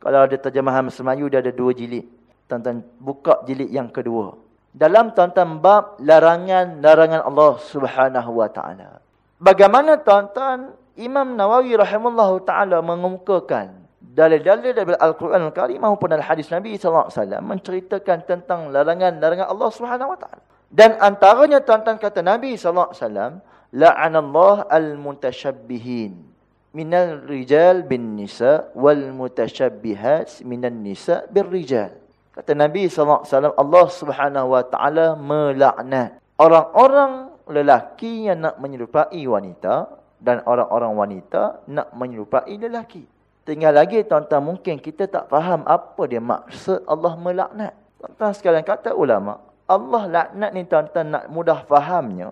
kalau ada terjemahan Melayu, dia ada dua jilid. Tuan-tuan buka jilid yang kedua dalam tuan-tuan bab larangan-larangan Allah Subhanahu wa taala. Bagaimana tuan-tuan Imam Nawawi rahimahullahu taala mengemukakan dalil-dalil dari Al-Quran Al-Karim maupun dalam hadis Nabi sallallahu alaihi wasallam menceritakan tentang larangan-larangan Allah Subhanahu wa taala. Dan antaranya tuan-tuan kata Nabi sallallahu alaihi wasallam la'anallahu al-mutashabbihin. minal rijal bin nisa wal mutashabbihat minan nisa bir rijal. Kata Nabi SAW, Allah ta'ala melaknat. Orang-orang lelaki yang nak menyerupai wanita dan orang-orang wanita nak menyerupai lelaki. Tinggal lagi tuan-tuan mungkin kita tak faham apa dia maksud Allah melaknat. Tuan-tuan sekalian kata ulama, Allah laknat ni tuan-tuan nak mudah fahamnya.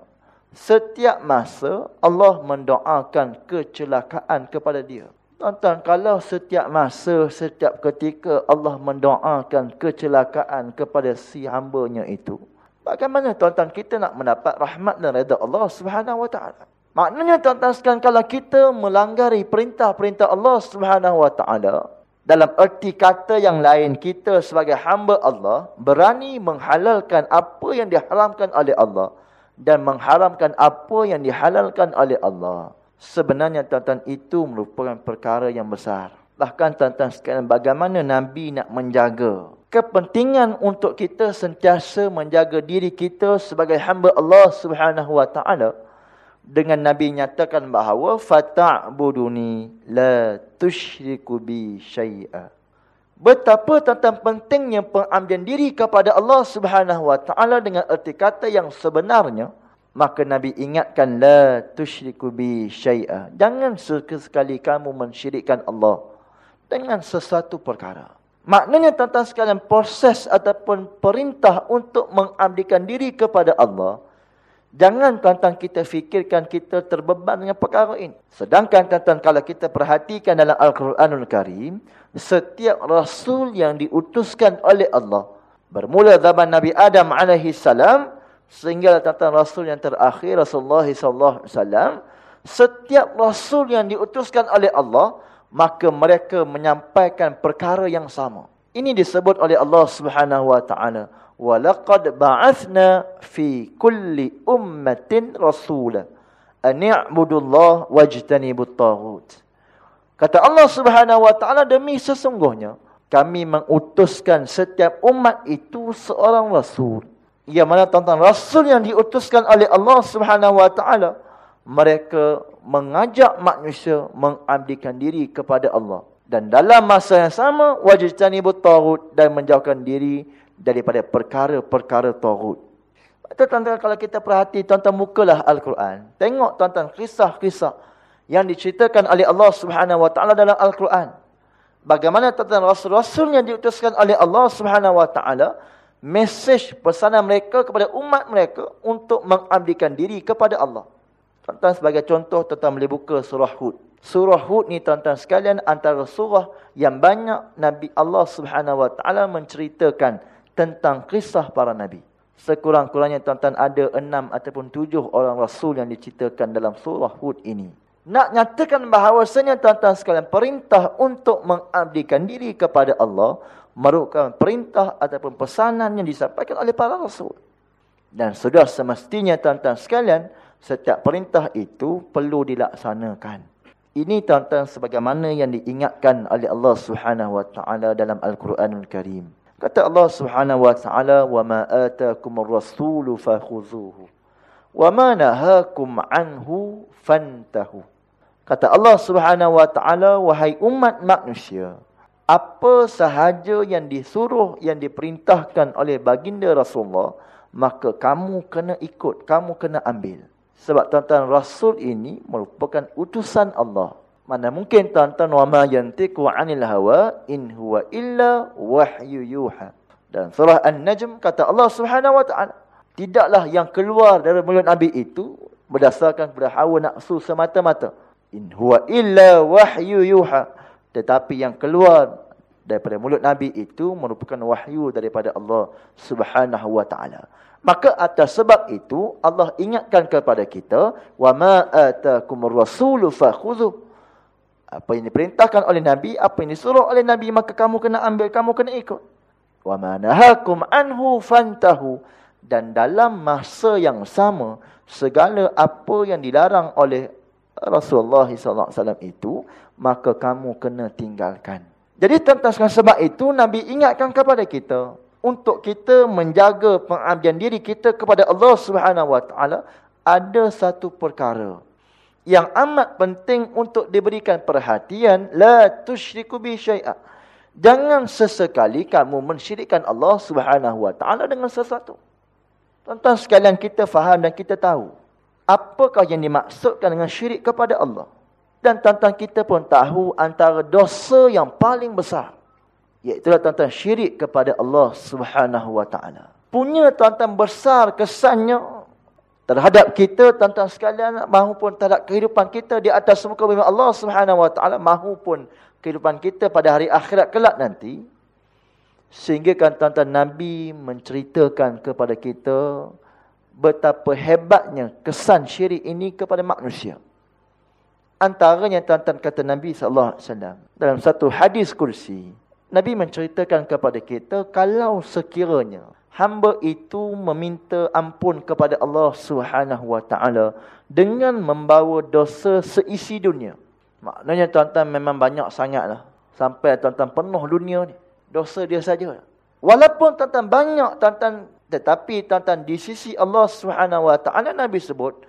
Setiap masa Allah mendoakan kecelakaan kepada dia. Tuan-tuan, kalau setiap masa, setiap ketika Allah mendoakan kecelakaan kepada si hambanya itu, bagaimana tuan-tuan kita nak mendapat rahmat dan reda Allah Subhanahu Wa Taala? Maknanya tuan-tuan kalau kita melanggari perintah-perintah Allah Subhanahu Wa Taala, dalam erti kata yang lain, kita sebagai hamba Allah berani menghalalkan apa yang diharamkan oleh Allah dan mengharamkan apa yang dihalalkan oleh Allah. Sebenarnya tuan-tuan itu merupakan perkara yang besar. Bahkan tuan-tuan sekalian bagaimana Nabi nak menjaga. Kepentingan untuk kita sentiasa menjaga diri kita sebagai hamba Allah subhanahu wa ta'ala. Dengan Nabi nyatakan bahawa fata'buduni la tushriku bi syai'a. Betapa tentang pentingnya pengambilan diri kepada Allah subhanahu wa ta'ala dengan erti kata yang sebenarnya. Maka Nabi ingatkan la tusyriku bi syai'a. Jangan sekali kamu mensyirikkan Allah dengan sesuatu perkara. Maknanya tentang sekalian proses ataupun perintah untuk mengabdikan diri kepada Allah. Jangan tentang kita fikirkan kita terbeban dengan perkara ini. Sedangkan tentang kalau kita perhatikan dalam Al-Quranul Karim. Setiap Rasul yang diutuskan oleh Allah. Bermula zaman Nabi Adam AS sehingga datang rasul yang terakhir Rasulullah wasallam setiap rasul yang diutuskan oleh Allah maka mereka menyampaikan perkara yang sama. Ini disebut oleh Allah Subhanahu wa taala wa laqad ba'athna fi kulli ummatin rasula an i'budullah wajtanibut taghut kata Allah Subhanahu wa taala demi sesungguhnya kami mengutuskan setiap umat itu seorang rasul yang mana tuan-tuan rasul yang diutuskan oleh Allah Subhanahu wa taala mereka mengajak manusia mengabdikan diri kepada Allah dan dalam masa yang sama wajibtani butarut dan menjauhkan diri daripada perkara-perkara tagut. Tuan-tuan kalau kita perhati tuan-tuan mukalah Al-Quran. Tengok tuan-tuan kisah-kisah yang diceritakan oleh Allah Subhanahu wa taala dalam Al-Quran. Bagaimana tuan-tuan rasul-rasul yang diutuskan oleh Allah Subhanahu wa taala mesej pesanan mereka kepada umat mereka untuk mengabdikan diri kepada Allah. Tuan-tuan sebagai contoh tuan-tuan boleh buka surah Hud. Surah Hud ni tuan-tuan sekalian antara surah yang banyak Nabi Allah Subhanahu Wa Taala menceritakan tentang kisah para nabi. Sekurang-kurangnya tuan-tuan ada enam ataupun tujuh orang rasul yang diceritakan dalam surah Hud ini. Nak nyatakan bahawasanya tuan-tuan sekalian perintah untuk mengabdikan diri kepada Allah merupakan perintah ataupun pesanan yang disampaikan oleh para rasul. Dan sudah semestinya tuan-tuan sekalian, setiap perintah itu perlu dilaksanakan. Ini tuan-tuan sebagaimana yang diingatkan oleh Allah Subhanahu wa taala dalam Al-Quranul Karim. Kata Allah Subhanahu wa taala, "Wa ma ataakumur rasulu fakhuzuhu, wa ma nahakum anhu fantahu." Kata Allah Subhanahu wa taala, "Wahai umat manusia, apa sahaja yang disuruh, yang diperintahkan oleh baginda Rasulullah, maka kamu kena ikut, kamu kena ambil. Sebab tuan-tuan, Rasul ini merupakan utusan Allah. Mana mungkin tuan-tuan, وَمَا يَنْتِكُ عَنِ الْهَوَىٰ إِنْ هُوَ إِلَّا وَحْيُ يُوحَى Dan surah An-Najm kata Allah subhanahu wa ta'ala, tidaklah yang keluar dari mulut Nabi itu berdasarkan kepada hawa nafsu semata-mata. In huwa illa wahyu yuha. Tetapi yang keluar daripada mulut Nabi itu merupakan wahyu daripada Allah Subhanahu wa taala. Maka atas sebab itu Allah ingatkan kepada kita wa ma atakumur rasulu fakhudhu. Apa yang diperintahkan oleh Nabi, apa yang disuruh oleh Nabi maka kamu kena ambil, kamu kena ikut. Wa ma nahakum anhu fantahu. Dan dalam masa yang sama segala apa yang dilarang oleh Rasulullah SAW itu, maka kamu kena tinggalkan. Jadi tentang sebab itu, Nabi ingatkan kepada kita, untuk kita menjaga pengabdian diri kita kepada Allah Subhanahu Wa Taala ada satu perkara yang amat penting untuk diberikan perhatian. La tusyriku bi syai'a. Jangan sesekali kamu mensyirikkan Allah Subhanahu wa taala dengan sesuatu. Tuan sekalian kita faham dan kita tahu apakah yang dimaksudkan dengan syirik kepada Allah dan tuan kita pun tahu antara dosa yang paling besar iaitu tuan syirik kepada Allah Subhanahu wa taala. Punya tuan besar kesannya terhadap kita tuan-tuan sekalian mahupun terhadap kehidupan kita di atas muka bumi Allah Subhanahu wa taala mahupun kehidupan kita pada hari akhirat kelak nanti. Sehingga kan tuan-tuan Nabi menceritakan kepada kita betapa hebatnya kesan syirik ini kepada manusia antaranya tuan-tuan kata Nabi sallallahu alaihi wasallam dalam satu hadis kursi Nabi menceritakan kepada kita kalau sekiranya hamba itu meminta ampun kepada Allah Subhanahu wa taala dengan membawa dosa seisi dunia. Maknanya tuan-tuan memang banyak sangatlah sampai tuan-tuan penuh dunia ni. Dosa dia saja. Walaupun tuan-tuan banyak tuan-tuan tetapi tuan-tuan di sisi Allah Subhanahu wa taala Nabi sebut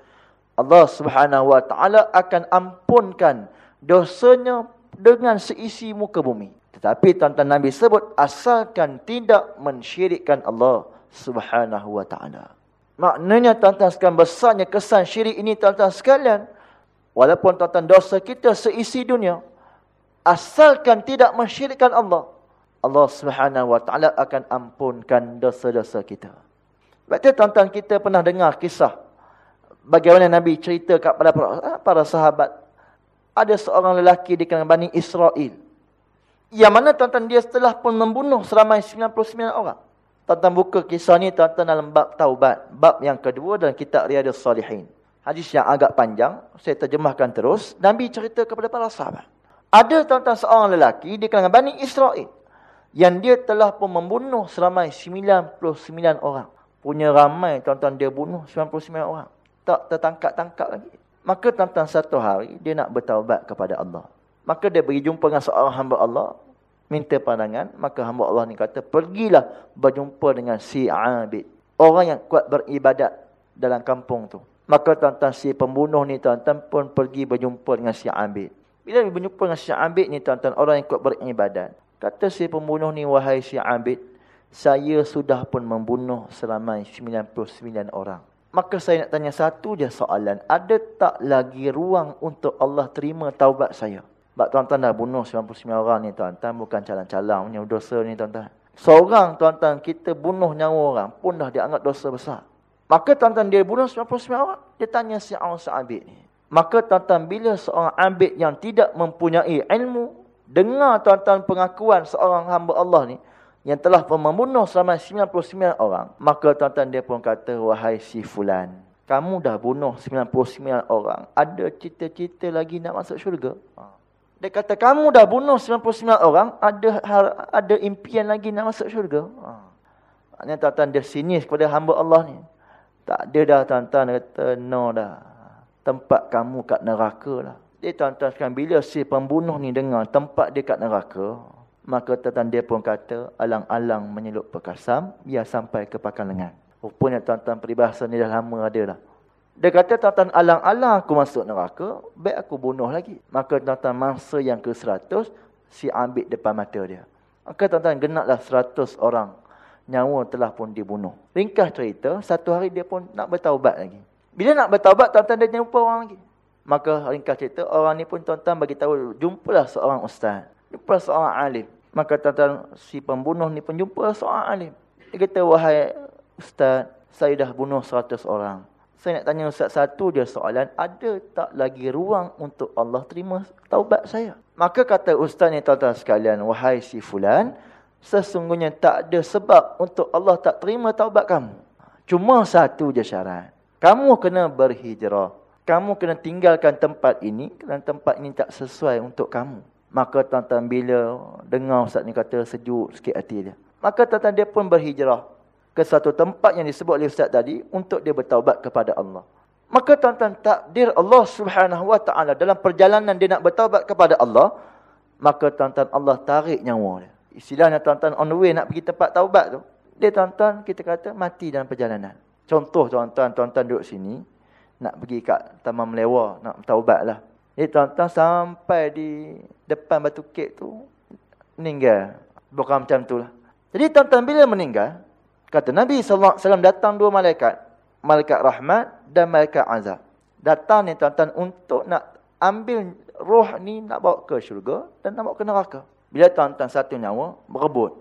Allah Subhanahu wa taala akan ampunkan dosanya dengan seisi muka bumi. Tetapi tuan-tuan Nabi sebut asalkan tidak mensyirikkan Allah Subhanahu wa taala. Maknanya tuan-tuan sekalian besarnya kesan syirik ini tuan-tuan sekalian walaupun tuan-tuan dosa kita seisi dunia asalkan tidak mensyirikkan Allah Allah Subhanahu wa taala akan ampunkan dosa-dosa kita. Berarti tuan-tuan kita pernah dengar kisah bagaimana Nabi cerita kepada para, para sahabat ada seorang lelaki di kalangan Bani Israel yang mana tuan-tuan dia setelah pun membunuh seramai 99 orang. Tuan-tuan buka kisah ni tuan-tuan dalam bab taubat. Bab yang kedua dalam kitab Riyadus Salihin. Hadis yang agak panjang. Saya terjemahkan terus. Nabi cerita kepada para sahabat. Ada tuan-tuan seorang lelaki di kalangan Bani Israel. Yang dia telah pun membunuh seramai 99 orang. Punya ramai tuan-tuan dia bunuh 99 orang. Tak tertangkap-tangkap lagi. Maka tuan-tuan satu hari dia nak bertaubat kepada Allah. Maka dia pergi jumpa dengan seorang hamba Allah. Minta pandangan. Maka hamba Allah ni kata, pergilah berjumpa dengan si Abid. Orang yang kuat beribadat dalam kampung tu. Maka tuan-tuan si pembunuh ni tuan-tuan pun pergi berjumpa dengan si Abid. Bila dia berjumpa dengan si Abid ni tuan-tuan, orang yang kuat beribadat. Kata si pembunuh ni, wahai si Abid, saya sudah pun membunuh selama 99 orang. Maka saya nak tanya satu je soalan. Ada tak lagi ruang untuk Allah terima taubat saya? Sebab tuan-tuan dah bunuh 99 orang ni tuan-tuan. Bukan calang-calang punya dosa ni tuan-tuan. Seorang tuan-tuan kita bunuh nyawa orang pun dah dianggap dosa besar. Maka tuan-tuan dia bunuh 99 orang. Dia tanya si Aun Sa'abid ni. Maka tuan-tuan bila seorang abid yang tidak mempunyai ilmu. Dengar tuan-tuan pengakuan seorang hamba Allah ni. Yang telah membunuh selama 99 orang. Maka tuan-tuan dia pun kata. Wahai si fulan. Kamu dah bunuh 99 orang. Ada cita-cita lagi nak masuk syurga? Ha. Dia kata, kamu dah bunuh 99 orang, ada ada impian lagi nak masuk syurga. Ha. Maknanya tuan-tuan dia sinis kepada hamba Allah ni. Tak ada dah tuan-tuan kata, no dah. Tempat kamu kat neraka lah. Dia tuan-tuan sekarang, bila si pembunuh ni dengar tempat dia kat neraka, maka tuan-tuan dia pun kata, alang-alang menyelup perkasam, biar sampai ke pakan lengan. Rupanya tuan-tuan peribahasa ni dah lama ada lah. Dia kata tuan-tuan alang-alang aku masuk neraka, baik aku bunuh lagi. Maka tuan-tuan masa yang ke seratus, si ambil depan mata dia. Maka tuan-tuan genaklah seratus orang nyawa telah pun dibunuh. Ringkas cerita, satu hari dia pun nak bertaubat lagi. Bila nak bertaubat, tuan-tuan dia jumpa orang lagi. Maka ringkas cerita, orang ni pun tuan-tuan bagi tahu, jumpalah seorang ustaz. Jumpa seorang alim. Maka tuan-tuan si pembunuh ni pun jumpa seorang alim. Dia kata, wahai ustaz, saya dah bunuh seratus orang. Saya nak tanya Ustaz satu je soalan. Ada tak lagi ruang untuk Allah terima taubat saya? Maka kata Ustaz ni tuan-tuan sekalian. Wahai si fulan. Sesungguhnya tak ada sebab untuk Allah tak terima taubat kamu. Cuma satu je syarat. Kamu kena berhijrah. Kamu kena tinggalkan tempat ini. Kerana tempat ini tak sesuai untuk kamu. Maka tuan-tuan bila dengar Ustaz ni kata sejuk sikit hati dia. Maka tuan-tuan dia pun berhijrah ke satu tempat yang disebut oleh Ustaz tadi untuk dia bertaubat kepada Allah. Maka tuan-tuan takdir Allah Subhanahu wa taala dalam perjalanan dia nak bertaubat kepada Allah, maka tuan-tuan Allah tarik nyawa dia. Istilahnya tuan-tuan on the way nak pergi tempat taubat tu, dia tuan-tuan kita kata mati dalam perjalanan. Contoh tuan-tuan, tuan-tuan duduk sini, nak pergi kat Taman Melewa, nak taubat lah. Jadi tuan-tuan sampai di depan batu kek tu, meninggal. Bukan macam tu lah. Jadi tuan-tuan bila meninggal, kata Nabi SAW datang dua malaikat. Malaikat rahmat dan malaikat azab. Datang ni tuan-tuan untuk nak ambil roh ni nak bawa ke syurga dan nak bawa ke neraka. Bila tuan-tuan satu nyawa, berebut.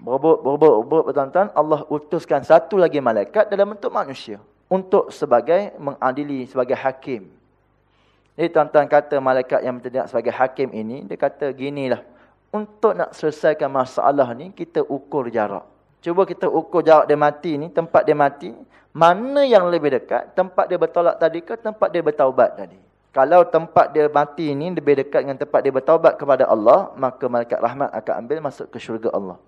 Berebut, berebut, berebut, tuan-tuan. Allah utuskan satu lagi malaikat dalam bentuk manusia. Untuk sebagai mengadili, sebagai hakim. Jadi tuan-tuan kata malaikat yang bertindak sebagai hakim ini, dia kata ginilah. Untuk nak selesaikan masalah ni, kita ukur jarak. Cuba kita ukur jarak dia mati ni, tempat dia mati. Mana yang lebih dekat, tempat dia bertolak tadi ke tempat dia bertaubat tadi. Kalau tempat dia mati ni lebih dekat dengan tempat dia bertaubat kepada Allah, maka malaikat rahmat akan ambil masuk ke syurga Allah.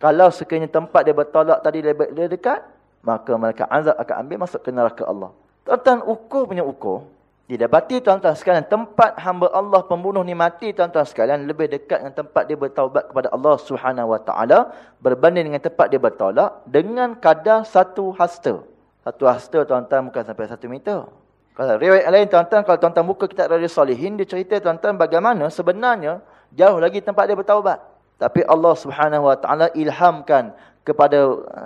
Kalau sekiranya tempat dia bertolak tadi lebih dekat, maka malaikat azab akan ambil masuk ke neraka Allah. Tuan-tuan, ukur punya ukur, Didapati tuan-tuan sekalian, tempat hamba Allah pembunuh ni mati tuan-tuan sekalian, lebih dekat dengan tempat dia bertaubat kepada Allah subhanahu wa ta'ala, berbanding dengan tempat dia bertolak, dengan kadar satu hasta. Satu hasta tuan-tuan bukan sampai satu meter. Kalau riwayat lain tuan-tuan, kalau tuan-tuan buka kitab Raya Salihin, dia cerita tuan-tuan bagaimana sebenarnya jauh lagi tempat dia bertaubat. Tapi Allah subhanahu wa ta'ala ilhamkan kepada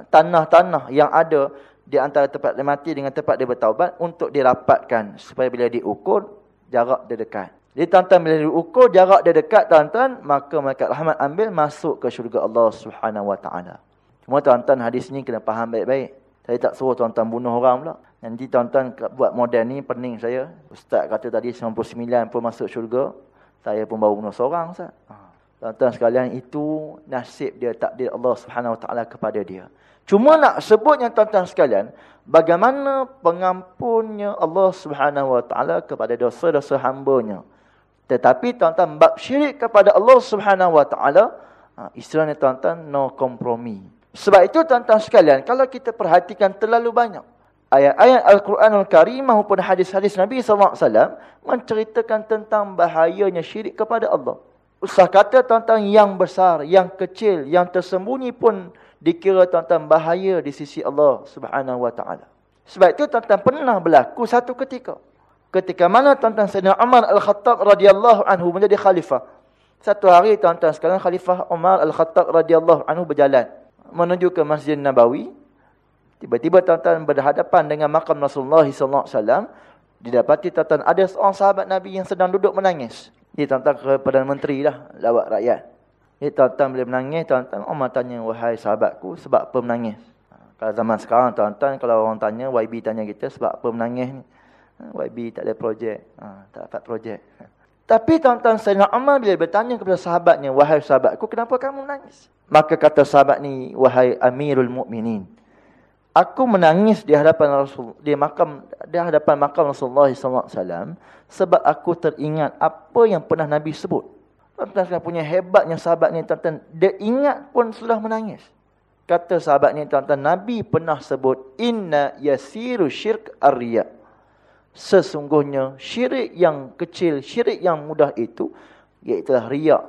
tanah-tanah yang ada di antara tempat dia mati dengan tempat dia bertaubat untuk dirapatkan supaya bila diukur jarak dia dekat. Jadi tuan-tuan bila diukur jarak dia dekat tuan-tuan maka malaikat rahmat ambil masuk ke syurga Allah Subhanahu wa taala. Cuma tuan-tuan hadis ni kena faham baik-baik. Saya tak suruh tuan-tuan bunuh orang pula. Nanti tuan-tuan buat model ni pening saya. Ustaz kata tadi 99 pun masuk syurga. Saya pun baru bunuh seorang ustaz. Ha. Tuan-tuan sekalian itu nasib dia takdir Allah Subhanahu wa taala kepada dia. Cuma nak sebutnya tuan-tuan sekalian, bagaimana pengampunnya Allah Subhanahu Wa Taala kepada dosa-dosa hamba-Nya. Tetapi tuan-tuan bab syirik kepada Allah Subhanahu Wa Taala, ha, istilahnya tuan-tuan no kompromi. Sebab itu tuan-tuan sekalian, kalau kita perhatikan terlalu banyak ayat-ayat Al-Quranul Karim maupun hadis-hadis Nabi wasallam menceritakan tentang bahayanya syirik kepada Allah. Usah kata tuan-tuan yang besar, yang kecil, yang tersembunyi pun dikira tuan-tuan bahaya di sisi Allah Subhanahu wa taala. Sebab itu tuan-tuan pernah berlaku satu ketika. Ketika mana tuan-tuan Sayyidina Umar Al-Khattab radhiyallahu anhu menjadi khalifah. Satu hari tuan-tuan sekalian khalifah Umar Al-Khattab radhiyallahu anhu berjalan menuju ke Masjid Nabawi. Tiba-tiba tuan-tuan berhadapan dengan makam Rasulullah sallallahu alaihi wasallam. Didapati tuan-tuan ada seorang sahabat Nabi yang sedang duduk menangis. Dia tuan-tuan ke Perdana Menteri lah lawat rakyat. Ni tuan-tuan boleh menangis, tuan-tuan Umar tanya, wahai sahabatku, sebab apa menangis? Ha, kalau zaman sekarang, tuan-tuan, kalau orang tanya, YB tanya kita, sebab apa menangis ni? Ha, YB tak ada projek, ha, tak dapat projek. Tapi tuan-tuan, Sayyidina Umar bila bertanya kepada sahabatnya, wahai sahabatku, kenapa kamu menangis? Maka kata sahabat ni, wahai Amirul Mukminin, Aku menangis di hadapan Rasul di makam di hadapan makam Rasulullah SAW sebab aku teringat apa yang pernah Nabi sebut Tuan-tuan punya hebatnya sahabat ni tuan-tuan. Dia ingat pun sudah menangis. Kata sahabat ni tuan-tuan. Nabi pernah sebut. Inna yasiru syirk arya. Sesungguhnya syirik yang kecil, syirik yang mudah itu. Iaitulah riak.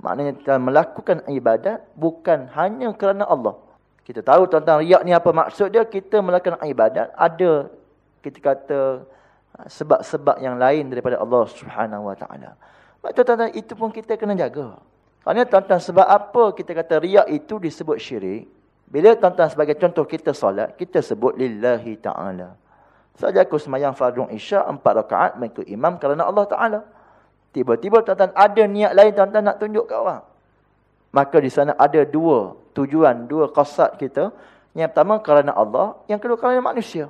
Maknanya kita melakukan ibadat bukan hanya kerana Allah. Kita tahu tuan-tuan riak ni apa maksud dia. Kita melakukan ibadat. Ada kita kata sebab-sebab yang lain daripada Allah subhanahu wa ta'ala. Tuan-tuan, itu pun kita kena jaga. Kerana tuan-tuan, sebab apa kita kata riak itu disebut syirik? Bila tuan-tuan sebagai contoh kita solat, kita sebut lillahi ta'ala. Saja aku semayang fardun isya, empat rakaat, mengikut imam kerana Allah Ta'ala. Tiba-tiba tuan-tuan ada niat lain tuan-tuan nak tunjuk ke orang. Maka di sana ada dua tujuan, dua kasat kita. Yang pertama kerana Allah, yang kedua kerana manusia.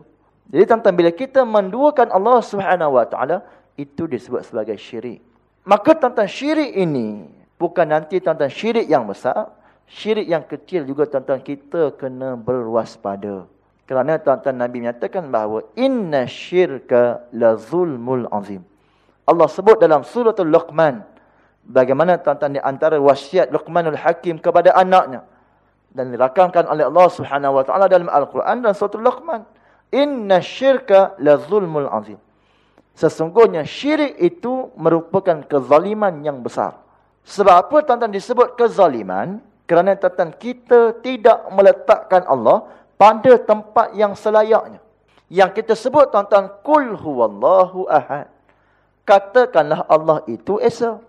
Jadi tuan-tuan, bila kita menduakan Allah Subhanahu Wa Ta'ala, itu disebut sebagai syirik. Maka tuan-tuan syirik ini bukan nanti tuan-tuan syirik yang besar, syirik yang kecil juga tuan-tuan kita kena berwaspada. Kerana tuan-tuan Nabi menyatakan bahawa inna syirka la zulmul azim. Allah sebut dalam suratul Luqman bagaimana tuan-tuan di antara wasiat Luqmanul Hakim kepada anaknya dan dirakamkan oleh Allah Subhanahu wa taala dalam Al-Quran dan suratul Luqman. Inna syirka la zulmul azim. Sesungguhnya syirik itu merupakan kezaliman yang besar. Sebab apa tuan-tuan disebut kezaliman? Kerana tuan-tuan kita tidak meletakkan Allah pada tempat yang selayaknya. Yang kita sebut tuan-tuan, Kul huwallahu ahad. Katakanlah Allah itu Esa.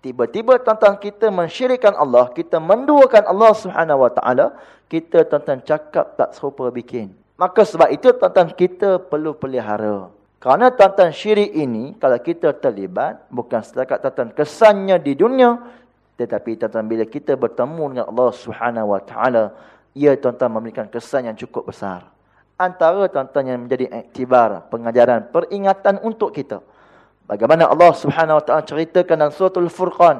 Tiba-tiba tuan-tuan kita mensyirikan Allah, kita menduakan Allah subhanahu wa ta'ala, kita tuan-tuan cakap tak serupa bikin. Maka sebab itu tuan-tuan kita perlu pelihara. Kerana tuan-tuan syirik ini, kalau kita terlibat, bukan setakat tuan-tuan kesannya di dunia, tetapi tuan-tuan bila kita bertemu dengan Allah Subhanahu Wa Taala, ia tuan-tuan memberikan kesan yang cukup besar. Antara tuan-tuan yang menjadi iktibar, pengajaran, peringatan untuk kita. Bagaimana Allah Subhanahu Wa Taala ceritakan dalam surah Al-Furqan,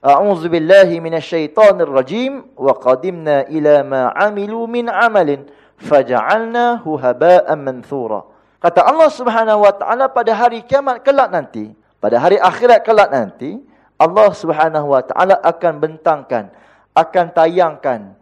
A'udzu billahi minasyaitonir rajim wa qadimna ila ma 'amilu min 'amalin faj'alnahu haba'an manthura. Kata Allah Subhanahu wa taala pada hari kiamat kelak nanti, pada hari akhirat kelak nanti, Allah Subhanahu Wa Taala akan bentangkan, akan tayangkan,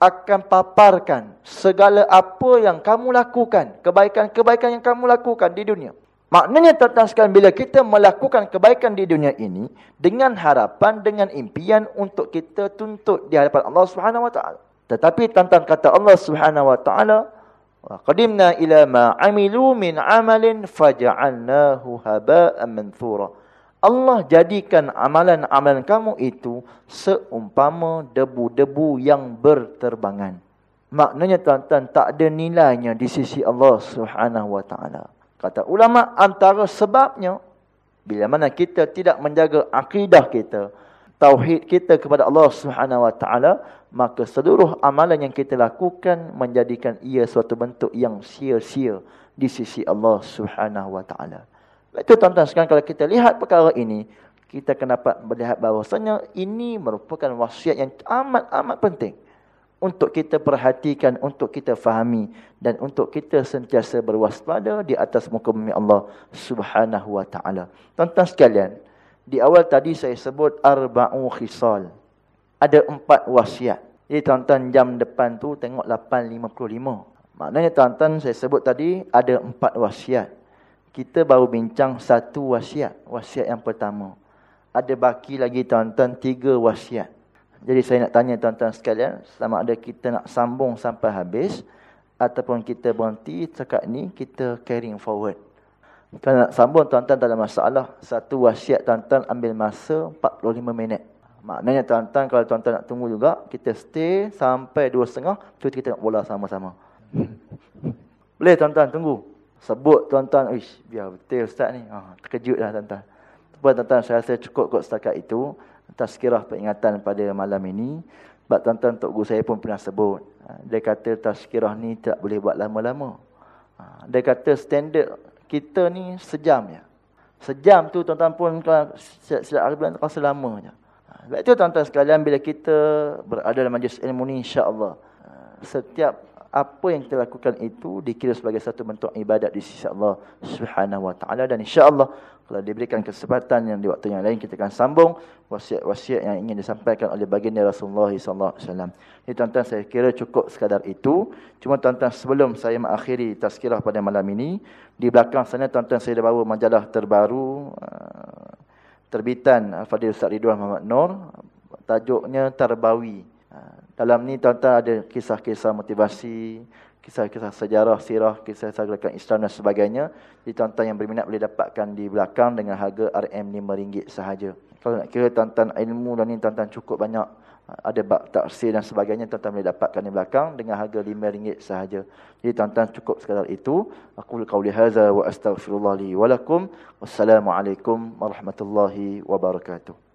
akan paparkan segala apa yang kamu lakukan, kebaikan-kebaikan yang kamu lakukan di dunia. Maknanya sekalian bila kita melakukan kebaikan di dunia ini dengan harapan dengan impian untuk kita tuntut di hadapan Allah Subhanahu Wa Taala. Tetapi tentang kata Allah Subhanahu Wa Taala, "Wa qadimna ila ma 'amilu min 'amalin faj'alnahu haba'an manthura." Allah jadikan amalan-amalan kamu itu seumpama debu-debu yang berterbangan. Maknanya tuan-tuan tak ada nilainya di sisi Allah Subhanahu wa taala. Kata ulama antara sebabnya bila mana kita tidak menjaga akidah kita, tauhid kita kepada Allah Subhanahu wa taala, maka seluruh amalan yang kita lakukan menjadikan ia suatu bentuk yang sia-sia di sisi Allah Subhanahu wa taala. Itu tuan-tuan sekarang kalau kita lihat perkara ini, kita akan dapat melihat bahawasanya ini merupakan wasiat yang amat-amat penting untuk kita perhatikan, untuk kita fahami dan untuk kita sentiasa berwaspada di atas muka bumi Allah Subhanahu wa taala. Tuan-tuan sekalian, di awal tadi saya sebut arba'u khisal. Ada empat wasiat. Jadi tuan-tuan jam depan tu tengok 8.55. Maknanya tuan-tuan saya sebut tadi ada empat wasiat kita baru bincang satu wasiat. Wasiat yang pertama. Ada baki lagi tuan-tuan tiga wasiat. Jadi saya nak tanya tuan-tuan sekalian. Sama ada kita nak sambung sampai habis. Ataupun kita berhenti sekat ni kita carrying forward. Kalau nak sambung tuan-tuan tak ada masalah. Satu wasiat tuan-tuan ambil masa 45 minit. Maknanya tuan-tuan kalau tuan-tuan nak tunggu juga. Kita stay sampai dua setengah. Terus kita nak bola sama-sama. Boleh tuan-tuan tunggu. Sebut tuan-tuan, ish, biar betul ustaz ni. Ha, terkejutlah tuan-tuan. Tapi tuan-tuan saya rasa cukup kot setakat itu. Atas sekirah peringatan pada malam ini. Sebab tuan-tuan Tok Guru saya pun pernah sebut. Ha, dia kata tazkirah ni tak boleh buat lama-lama. Ha, dia kata standard kita ni sejam ya. Sejam tu tuan-tuan pun silap arabian terasa lama je. Ha, sebab itu tuan-tuan sekalian bila kita berada dalam majlis ilmu ni insya-Allah setiap apa yang kita lakukan itu dikira sebagai satu bentuk ibadat di sisi Allah Subhanahu wa taala dan insya-Allah kalau diberikan kesempatan yang di waktu yang lain kita akan sambung wasiat-wasiat yang ingin disampaikan oleh baginda Rasulullah sallallahu alaihi wasallam. Ini tuan-tuan saya kira cukup sekadar itu. Cuma tuan-tuan sebelum saya mengakhiri tazkirah pada malam ini, di belakang sana tuan-tuan saya dah bawa majalah terbaru uh, terbitan Fadil Ustaz Ridwan Muhammad Nur tajuknya Tarbawi. Dalam ni tuan-tuan ada kisah-kisah motivasi, kisah-kisah sejarah, sirah, kisah-kisah gerakan Islam dan sebagainya. Jadi tuan-tuan yang berminat boleh dapatkan di belakang dengan harga RM5 sahaja. Kalau nak kira tuan-tuan ilmu dan ni tuan-tuan cukup banyak. Ada bab taksir dan sebagainya tuan-tuan boleh dapatkan di belakang dengan harga RM5 sahaja. Jadi tuan-tuan cukup sekadar itu. Aku qauli hadza wa astaghfirullah li wa lakum. Wassalamualaikum warahmatullahi wabarakatuh.